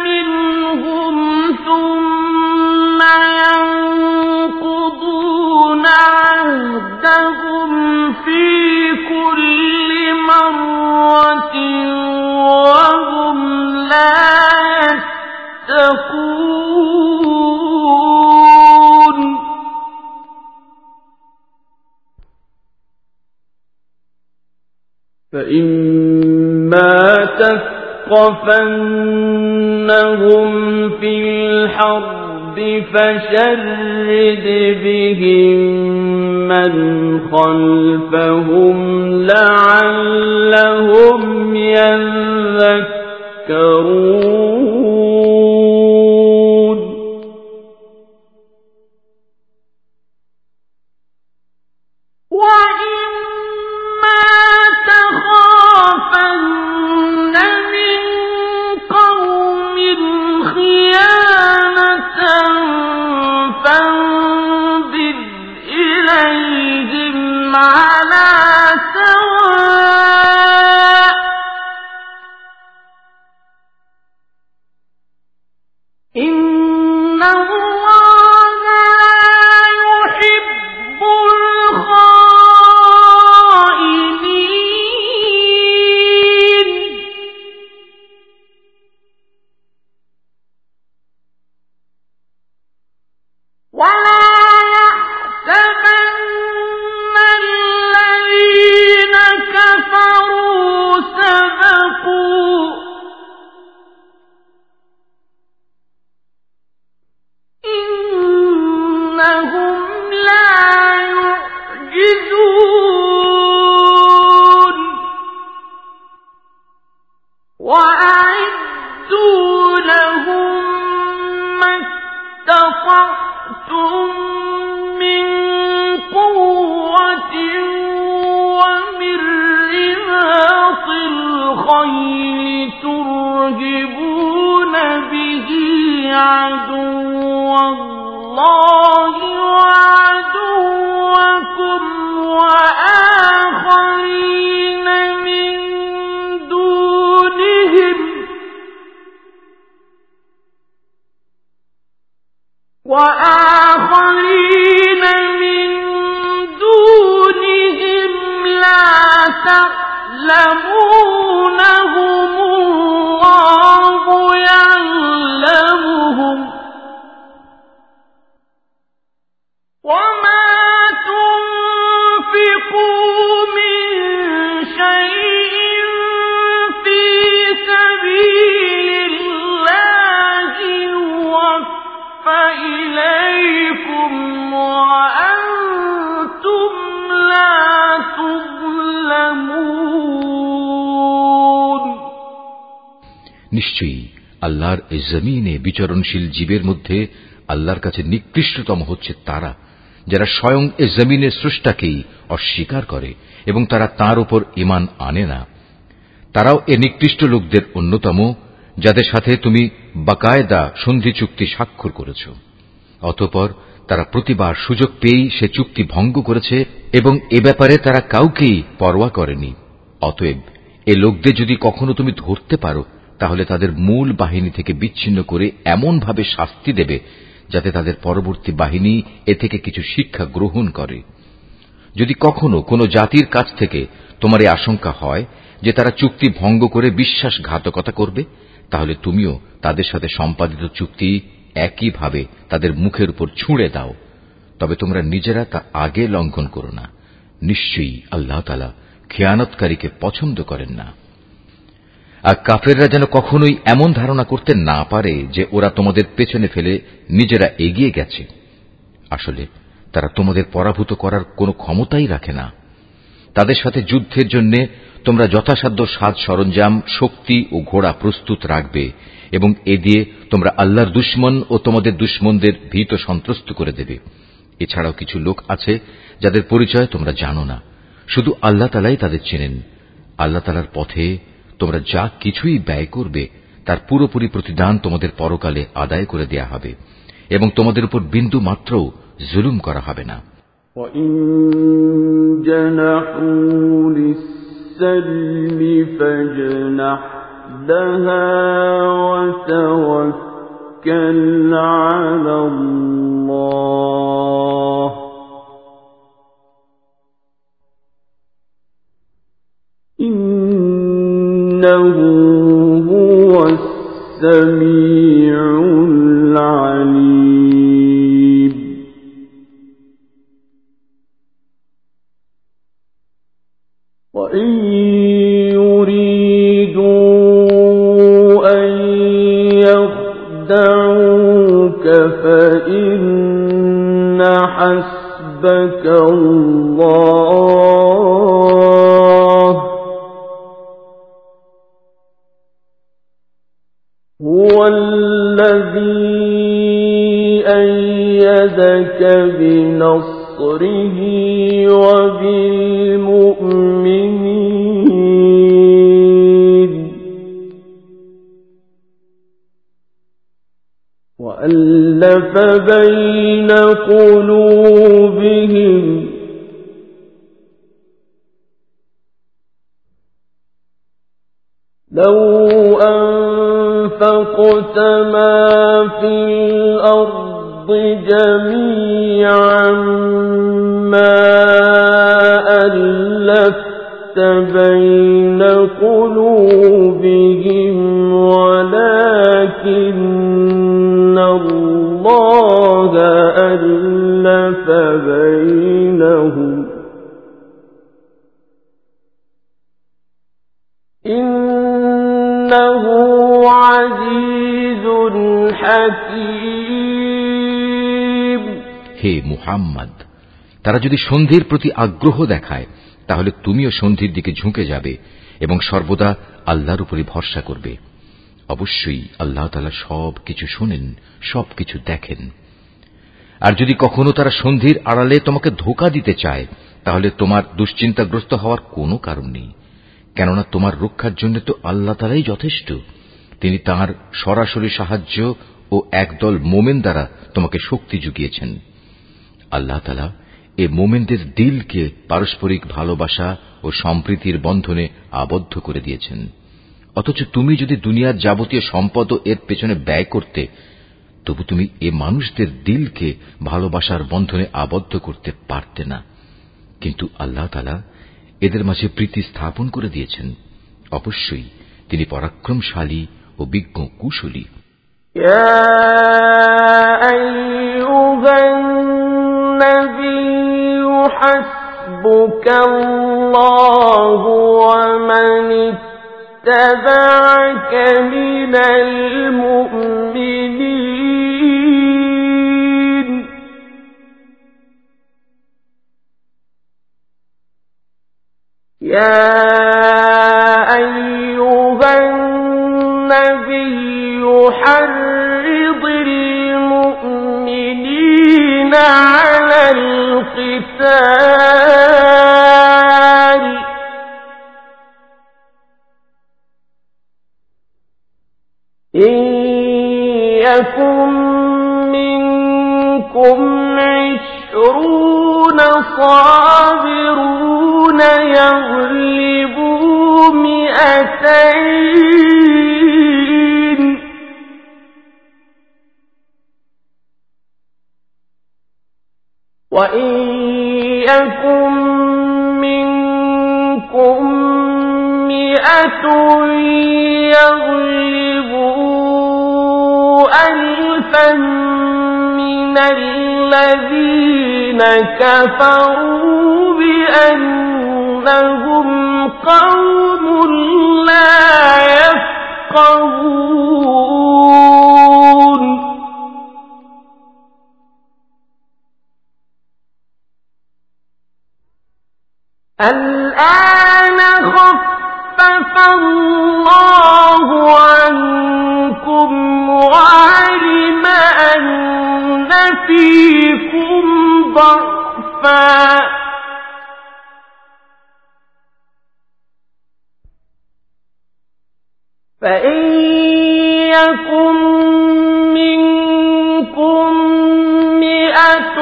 مرة وهم لا يتقون. فإن تثقفنهم في الحرب فشرد بهم من خلفهم لعلهم يذكرون নিশ্চয়ই আল্লাহর জমিনে বিচরণশীল জীবের মধ্যে আল্লাহর কাছে নিকৃষ্টতম হচ্ছে তারা, যারা স্বয়ং এ জমিনের স্রষ্টাকেই অস্বীকার করে এবং তারা তার উপর ইমান আনে না। তারাও এ নিকৃষ্ট লোকদের অন্যতম, যাদের সাথে তুমি বাকায়দা সন্ধি চুক্তি স্বাক্ষর করেছ। অতপর তারা প্রতিবার সুযোগ পেয়েই সে চুক্তি ভঙ্গ করেছে এবং এ ব্যাপারে তারা কাউকেই পরোয়া করেনি। অতএব এ লোকদের যদি কখনো তুমি ধরতে পারো তাহলে তাদের মূল বাহিনী থেকে বিচ্ছিন্ন করে এমনভাবে শাস্তি দেবে যাতে তাদের পরবর্তী বাহিনী এ থেকে কিছু শিক্ষা গ্রহণ করে। যদি কখনো কোনো জাতির কাছ থেকে তোমার এই আশঙ্কা হয় যে তারা চুক্তি ভঙ্গ করে বিশ্বাসঘাতকতা করবে, তাহলে তুমিও তাদের সাথে সম্পাদিত চুক্তি একইভাবে তাদের মুখের উপর ছুঁড়ে দাও। তবে তোমরা নিজেরা তা আগে লঙ্ঘন করো না। নিশ্চয়ই আল্লাহ তালা খেয়ানতকারীকে পছন্দ করেন না। আর কাফেররা যেন কখনোই এমন ধারণা করতে না পারে যে ওরা তোমাদের পেছনে ফেলে নিজেরা এগিয়ে গেছে। আসলে তারা তোমাদের পরাভূত করার কোনো ক্ষমতাই রাখে না। তাদের সাথে যুদ্ধের জন্য তোমরা যথাসাধ্য সাজ সরঞ্জাম, শক্তি ও ঘোড়া প্রস্তুত রাখবে এবং এ দিয়ে তোমরা আল্লাহর দুশ্মন ও তোমাদের দুশ্মনদের ভীত সন্ত্রস্ত করে দেবে। এছাড়াও কিছু লোক আছে যাদের পরিচয় তোমরা জানো না। শুধু আল্লাহ তালাই তাদের চেনেন। আল্লাহ তালার পথে তোমরা যা কিছুই ব্যয় করবে তার পুরোপুরি প্রতিদান তোমাদের পরকালে আদায় করে দেয়া হবে এবং তোমাদের উপর বিন্দু মাত্রও জুলুম করা হবে না وتوكل على الله إنه هو السميع بين قلوبهم তারা যদি সন্ধির প্রতি আগ্রহ দেখায়, তাহলে তুমিও সন্ধির দিকে ঝুঁকে যাবে এবং সর্বদা আল্লাহর উপরই ভরসা করবে। অবশ্যই আল্লাহ তালা সব কিছু শোনেন, সব কিছু দেখেন। আর যদি কখনো তারা সন্ধির আড়ালে তোমাকে ধোকা দিতে চায়, তাহলে তোমার দুশ্চিন্তাগ্রস্ত হওয়ার কোনো কারণ নেই। কেননা তোমার রক্ষার জন্য তো আল্লাহ তালাই যথেষ্ট। তিনি তার সরাসরি সাহায্য ও একদল মোমেন দ্বারা তোমাকে শক্তি জুগিয়েছেন আল্লাহ তালা এ মোমেনদের দিলকে পারস্পরিক ভালোবাসা ও সম্প্রীতির বন্ধনে আবদ্ধ করে দিয়েছেন অথচ তুমি যদি দুনিয়ার যাবতীয় সম্পদ এর পেছনে ব্যয় করতে তবু তুমি এ মানুষদের দিলকে ভালোবাসার বন্ধনে আবদ্ধ করতে পারতে না কিন্তু আল্লাহ তালা এদের মাঝে প্রীতি স্থাপন করে দিয়েছেন অবশ্যই তিনি পরাক্রমশালী ও বিজ্ঞ কুশলী يا أيها النبي حسبك الله ومن اتبعك من المؤمنين. يا أيها النبي حرض على القتال. إن يكن منكم عشرون صابرون يغلبوا مئتين وإن يكن منكم مئة يغلبوا ألفا من الذين كفروا بأنهم قوم لا يفقهون الآن خفف الله عنكم وعلم أن فيكم ضعفا. فإن يكن منكم مئة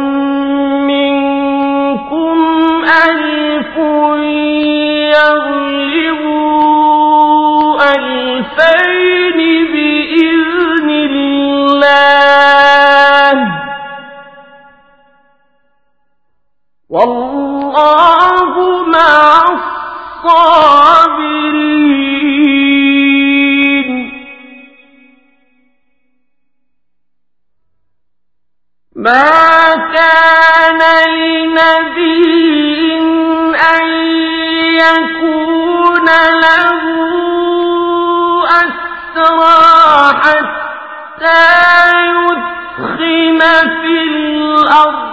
والله مع الصابرين. ما كان لنبي أن يكون له أسرى حتى يثخن في الأرض.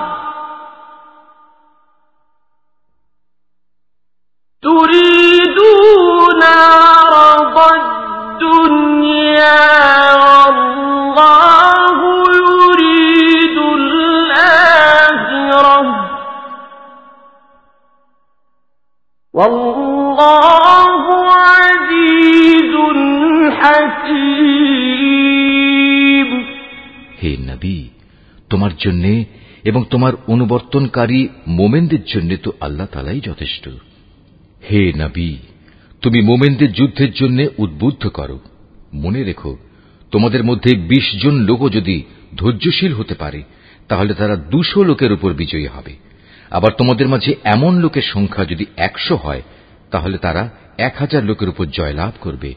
تريدون عرض الدنيا والله يريد الآخرة والله عزيز حكيم হে নবী তোমার জন্য এবং তোমার অনুবর্তনকারী মোমেনদের জন্য তো আল্লাহ তালাই যথেষ্ট হে নবী, তুমি মোমেনদের যুদ্ধের জন্য উদ্বুদ্ধ করো। মনে রেখো, তোমাদের মধ্যে ২০ জন লোকও যদি ধৈর্যশীল হতে পারে, তাহলে তারা দুশো লোকের উপর বিজয়ী হবে। আবার তোমাদের মাঝে এমন লোকের সংখ্যা যদি একশো হয়, তাহলে তারা এক হাজার লোকের উপর জয়লাভ করবে।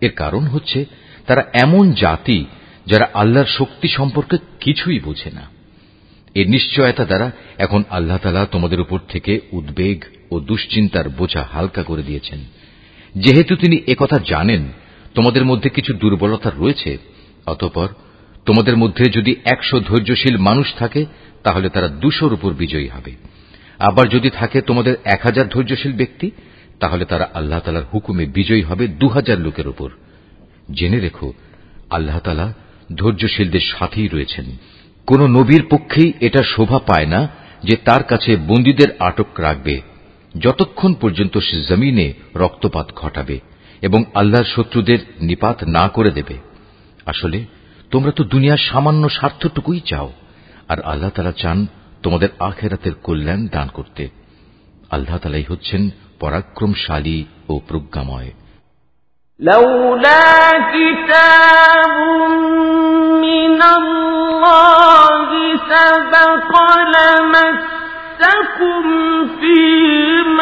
এর কারণ হচ্ছে, তারা এমন জাতি যারা আল্লাহর শক্তি সম্পর্কে কিছুই বোঝে না। এর নিশ্চয়তা দ্বারা এখন আল্লাহ তালা তোমাদের উপর থেকে উদ্বেগ ও দুশ্চিন্তার বোঝা হালকা করে দিয়েছেন। যেহেতু তিনি একথা জানেন, তোমাদের মধ্যে কিছু দুর্বলতা রয়েছে, অতঃপর তোমাদের মধ্যে যদি একশো ধৈর্যশীল মানুষ থাকে, তাহলে তারা দুশোর উপর বিজয়ী হবে। আবার যদি থাকে তোমাদের এক হাজার ধৈর্যশীল ব্যক্তি, তাহলে তারা আল্লাহ তালার হুকুমে বিজয়ী হবে দু হাজার লোকের উপর। জেনে রেখো, আল্লাহ তালা ধৈর্যশীলদের সাথেই রয়েছেন। কোন নবীর পক্ষেই এটা শোভা পায় না যে তার কাছে বন্দীদের আটক রাখবে। যতক্ষণ পর্যন্ত সে জমিনে রক্তপাত ঘটাবে এবং আল্লাহর শত্রুদের নিপাত না করে দেবে আসলে তোমরা তো দুনিয়ার সামান্য স্বার্থটুকুই চাও আর আল্লাহ তালা চান তোমাদের আখেরাতের কল্যাণ দান করতে আল্লাহ তালাই হচ্ছেন পরাক্রমশালী ও প্রজ্ঞাময় لولا كتاب من الله سبق لمسكم فيما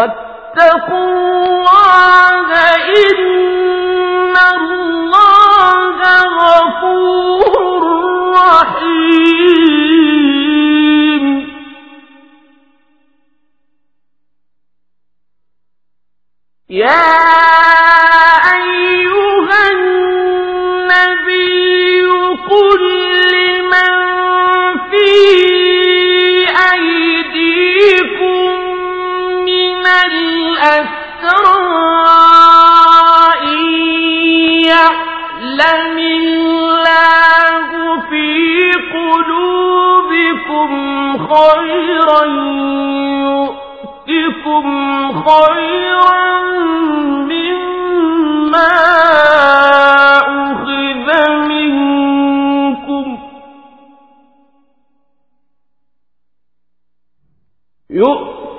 واتقوا الله إن الله غفور رحيم. يا أيها النبي قل لمن في الأسرى يعلم الله في قلوبكم خيرا يؤتكم خيرا مما أخذ منكم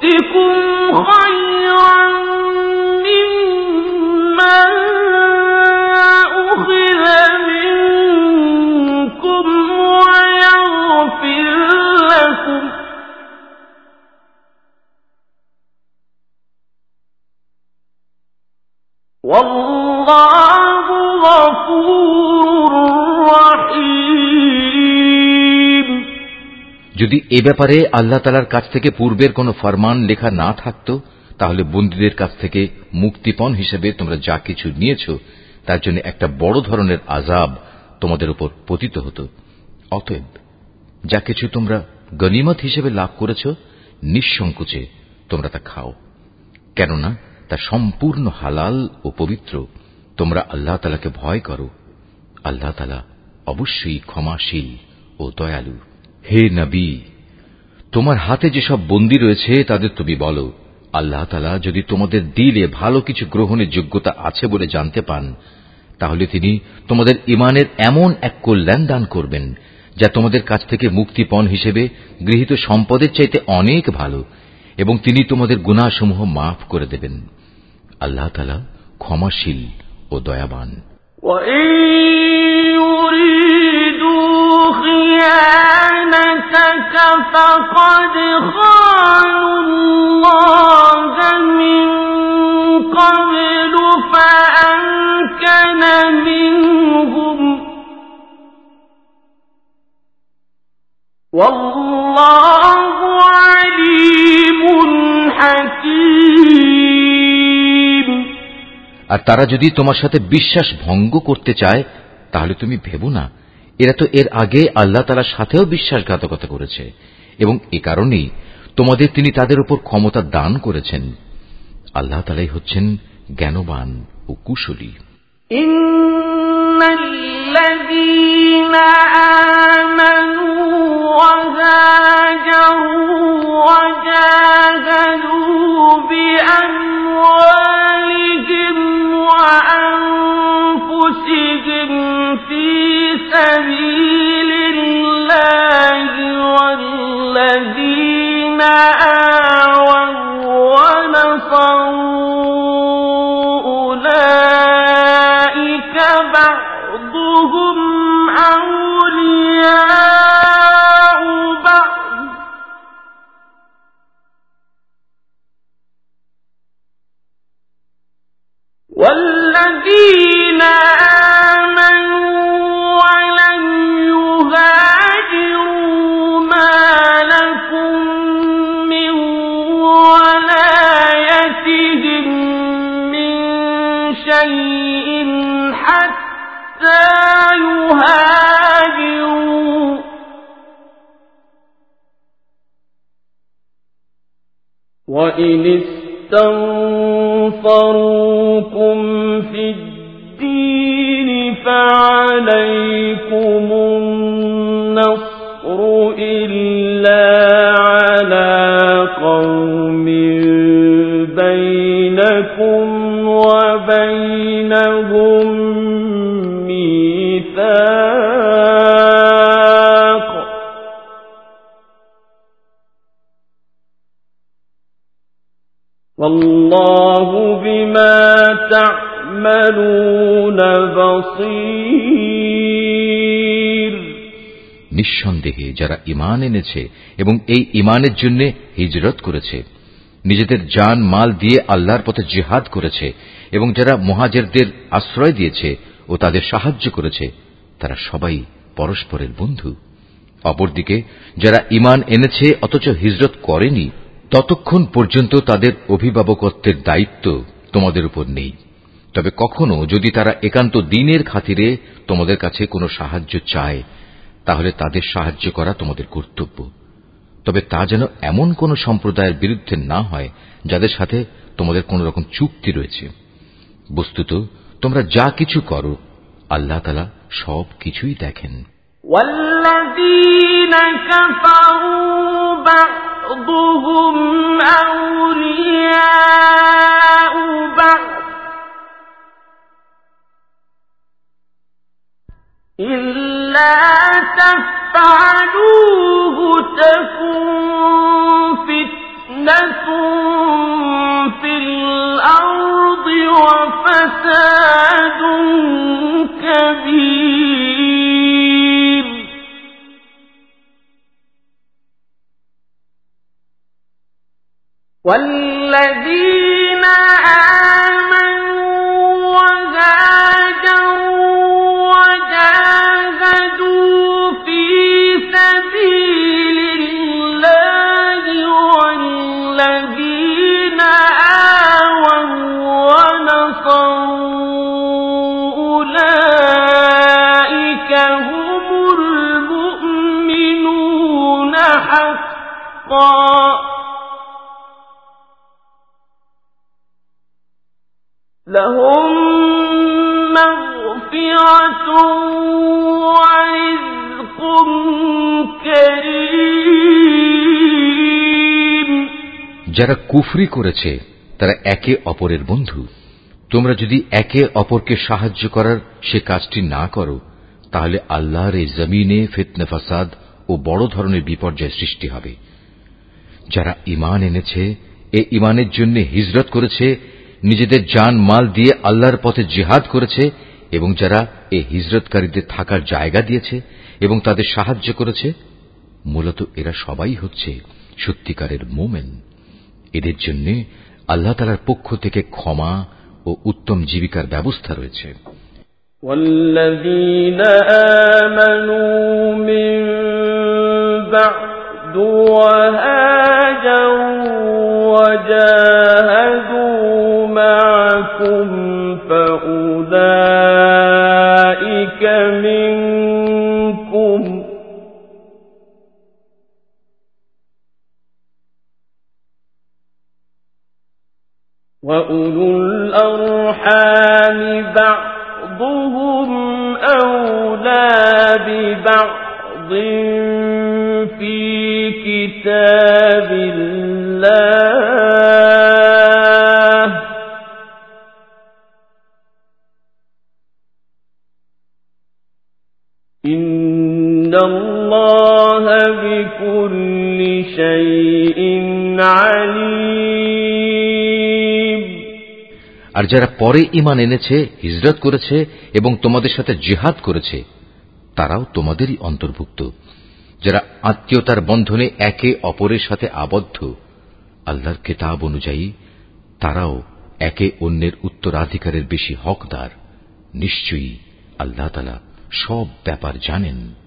يؤتكم خيرا مما أخذ منكم ويغفر لكم. والله غفور رحيم. যদি এ ব্যাপারে আল্লাহ তালার কাছ থেকে পূর্বের কোনো ফরমান লেখা না থাকত, তাহলে বন্দীদের কাছ থেকে মুক্তিপণ হিসেবে তোমরা যা কিছু নিয়েছ, তার জন্য একটা বড় ধরনের আজাব তোমাদের উপর পতিত হতো। অতএব, যা কিছু তোমরা গনিমত হিসেবে লাভ করেছ, নিঃসংকোচে তোমরা তা খাও। কেননা, তা সম্পূর্ণ হালাল ও পবিত্র। তোমরা আল্লাহ তালাকে ভয় করো। আল্লাহ তালা অবশ্যই ক্ষমাশীল ও দয়ালু। হে নবী, তোমার হাতে যেসব বন্দী রয়েছে, তাদের তুমি বলো। আল্লাহ তালা যদি তোমাদের দিলে ভালো কিছু গ্রহণের যোগ্যতা আছে বলে জানতে পান, তাহলে তিনি তোমাদের ইমানের এমন এক কল্যাণ দান করবেন, যা তোমাদের কাছ থেকে মুক্তিপণ হিসেবে গৃহীত সম্পদের চাইতে অনেক ভালো, এবং তিনি তোমাদের গুণাসমূহ মাফ করে দেবেন। আল্লাহ তালা ক্ষমাশীল ও দয়াবান। خيانتك فقد خانوا الله من قبل فأمكن منهم والله عليم حكيم আর তারা যদি তোমার সাথে বিশ্বাস ভঙ্গ করতে চায় তাহলে তুমি ভেবো না এরা তো এর আগে আল্লাহ তালার সাথেও বিশ্বাসঘাতকতা করেছে এবং এ কারণেই তোমাদের তিনি তাদের উপর ক্ষমতা দান করেছেন আল্লাহ তালাই হচ্ছেন জ্ঞানবান ও কুশলী الذين آمنوا وهاجروا من شيء حتى يهاجروا. وإن استنفروكم في الدين فعليكم নিঃসন্দেহে যারা ইমান এনেছে এবং এই ইমানের জন্য হিজরত করেছে, নিজেদের জান, মাল দিয়ে আল্লাহর পথে জিহাদ করেছে এবং যারা মহাজেরদের আশ্রয় দিয়েছে ও তাদের সাহায্য করেছে, তারা সবাই পরস্পরের বন্ধু। অপরদিকে, যারা ইমান এনেছে অথচ হিজরত করেনি, ততক্ষণ পর্যন্ত তাদের অভিভাবকত্বের দায়িত্ব তোমাদের উপর নেই। তবে কখনো যদি তারা একান্ত দিনের খাতিরে তোমাদের কাছে কোনো সাহায্য চায় তাহলে তাদের সাহায্য করা তোমাদের কর্তব্য তবে তা যেন এমন কোন সম্প্রদায়ের বিরুদ্ধে না হয় যাদের সাথে তোমাদের কোন রকম চুক্তি রয়েছে বস্তুত তোমরা যা কিছু করো আল্লাহ তালা সব কিছুই দেখেন والذين كفروا بعضهم أولياء بعض إلا تفعلوه فتنة فِتْنَةٌ فِي الْأَرْضِ وَفَسَادٌ كَبِيرٌ. وَالَّذِينَ آمَنُوا যারা কুফরি করেছে, তারা একে অপরের বন্ধু। তোমরা যদি একে অপরকে সাহায্য করার সে কাজটি না করো, তাহলে আল্লাহর এই জমিনে ফিতনে ফাসাদ ও বড় ধরনের বিপর্যয় সৃষ্টি হবে। যারা ইমান এনেছে, এ ইমানের জন্য হিজরত করেছে, নিজেদের জান মাল দিয়ে আল্লাহর পথে জিহাদ করেছে এবং যারা এ হিজরতকারীদের থাকার জায়গা দিয়েছে এবং তাদের সাহায্য করেছে, মূলত এরা সবাই হচ্ছে সত্যিকারের মোমেন। এদের জন্য আল্লাহ তালার পক্ষ থেকে ক্ষমা ও উত্তম জীবিকার ব্যবস্থা রয়েছে والذين آمنوا من بعد وهاجروا وجاهدوا وأولو الأرحام بعضهم أولى ببعض في كتاب الله. আর যারা পরে ইমান এনেছে, হিজরত করেছে এবং তোমাদের সাথে জেহাদ করেছে, তারাও তোমাদেরই অন্তর্ভুক্ত। যারা আত্মীয়তার বন্ধনে একে অপরের সাথে আবদ্ধ, আল্লাহর কেতাব অনুযায়ী তারাও একে অন্যের উত্তরাধিকারের বেশি হকদার। নিশ্চয়ই আল্লাহ তালা সব ব্যাপার জানেন।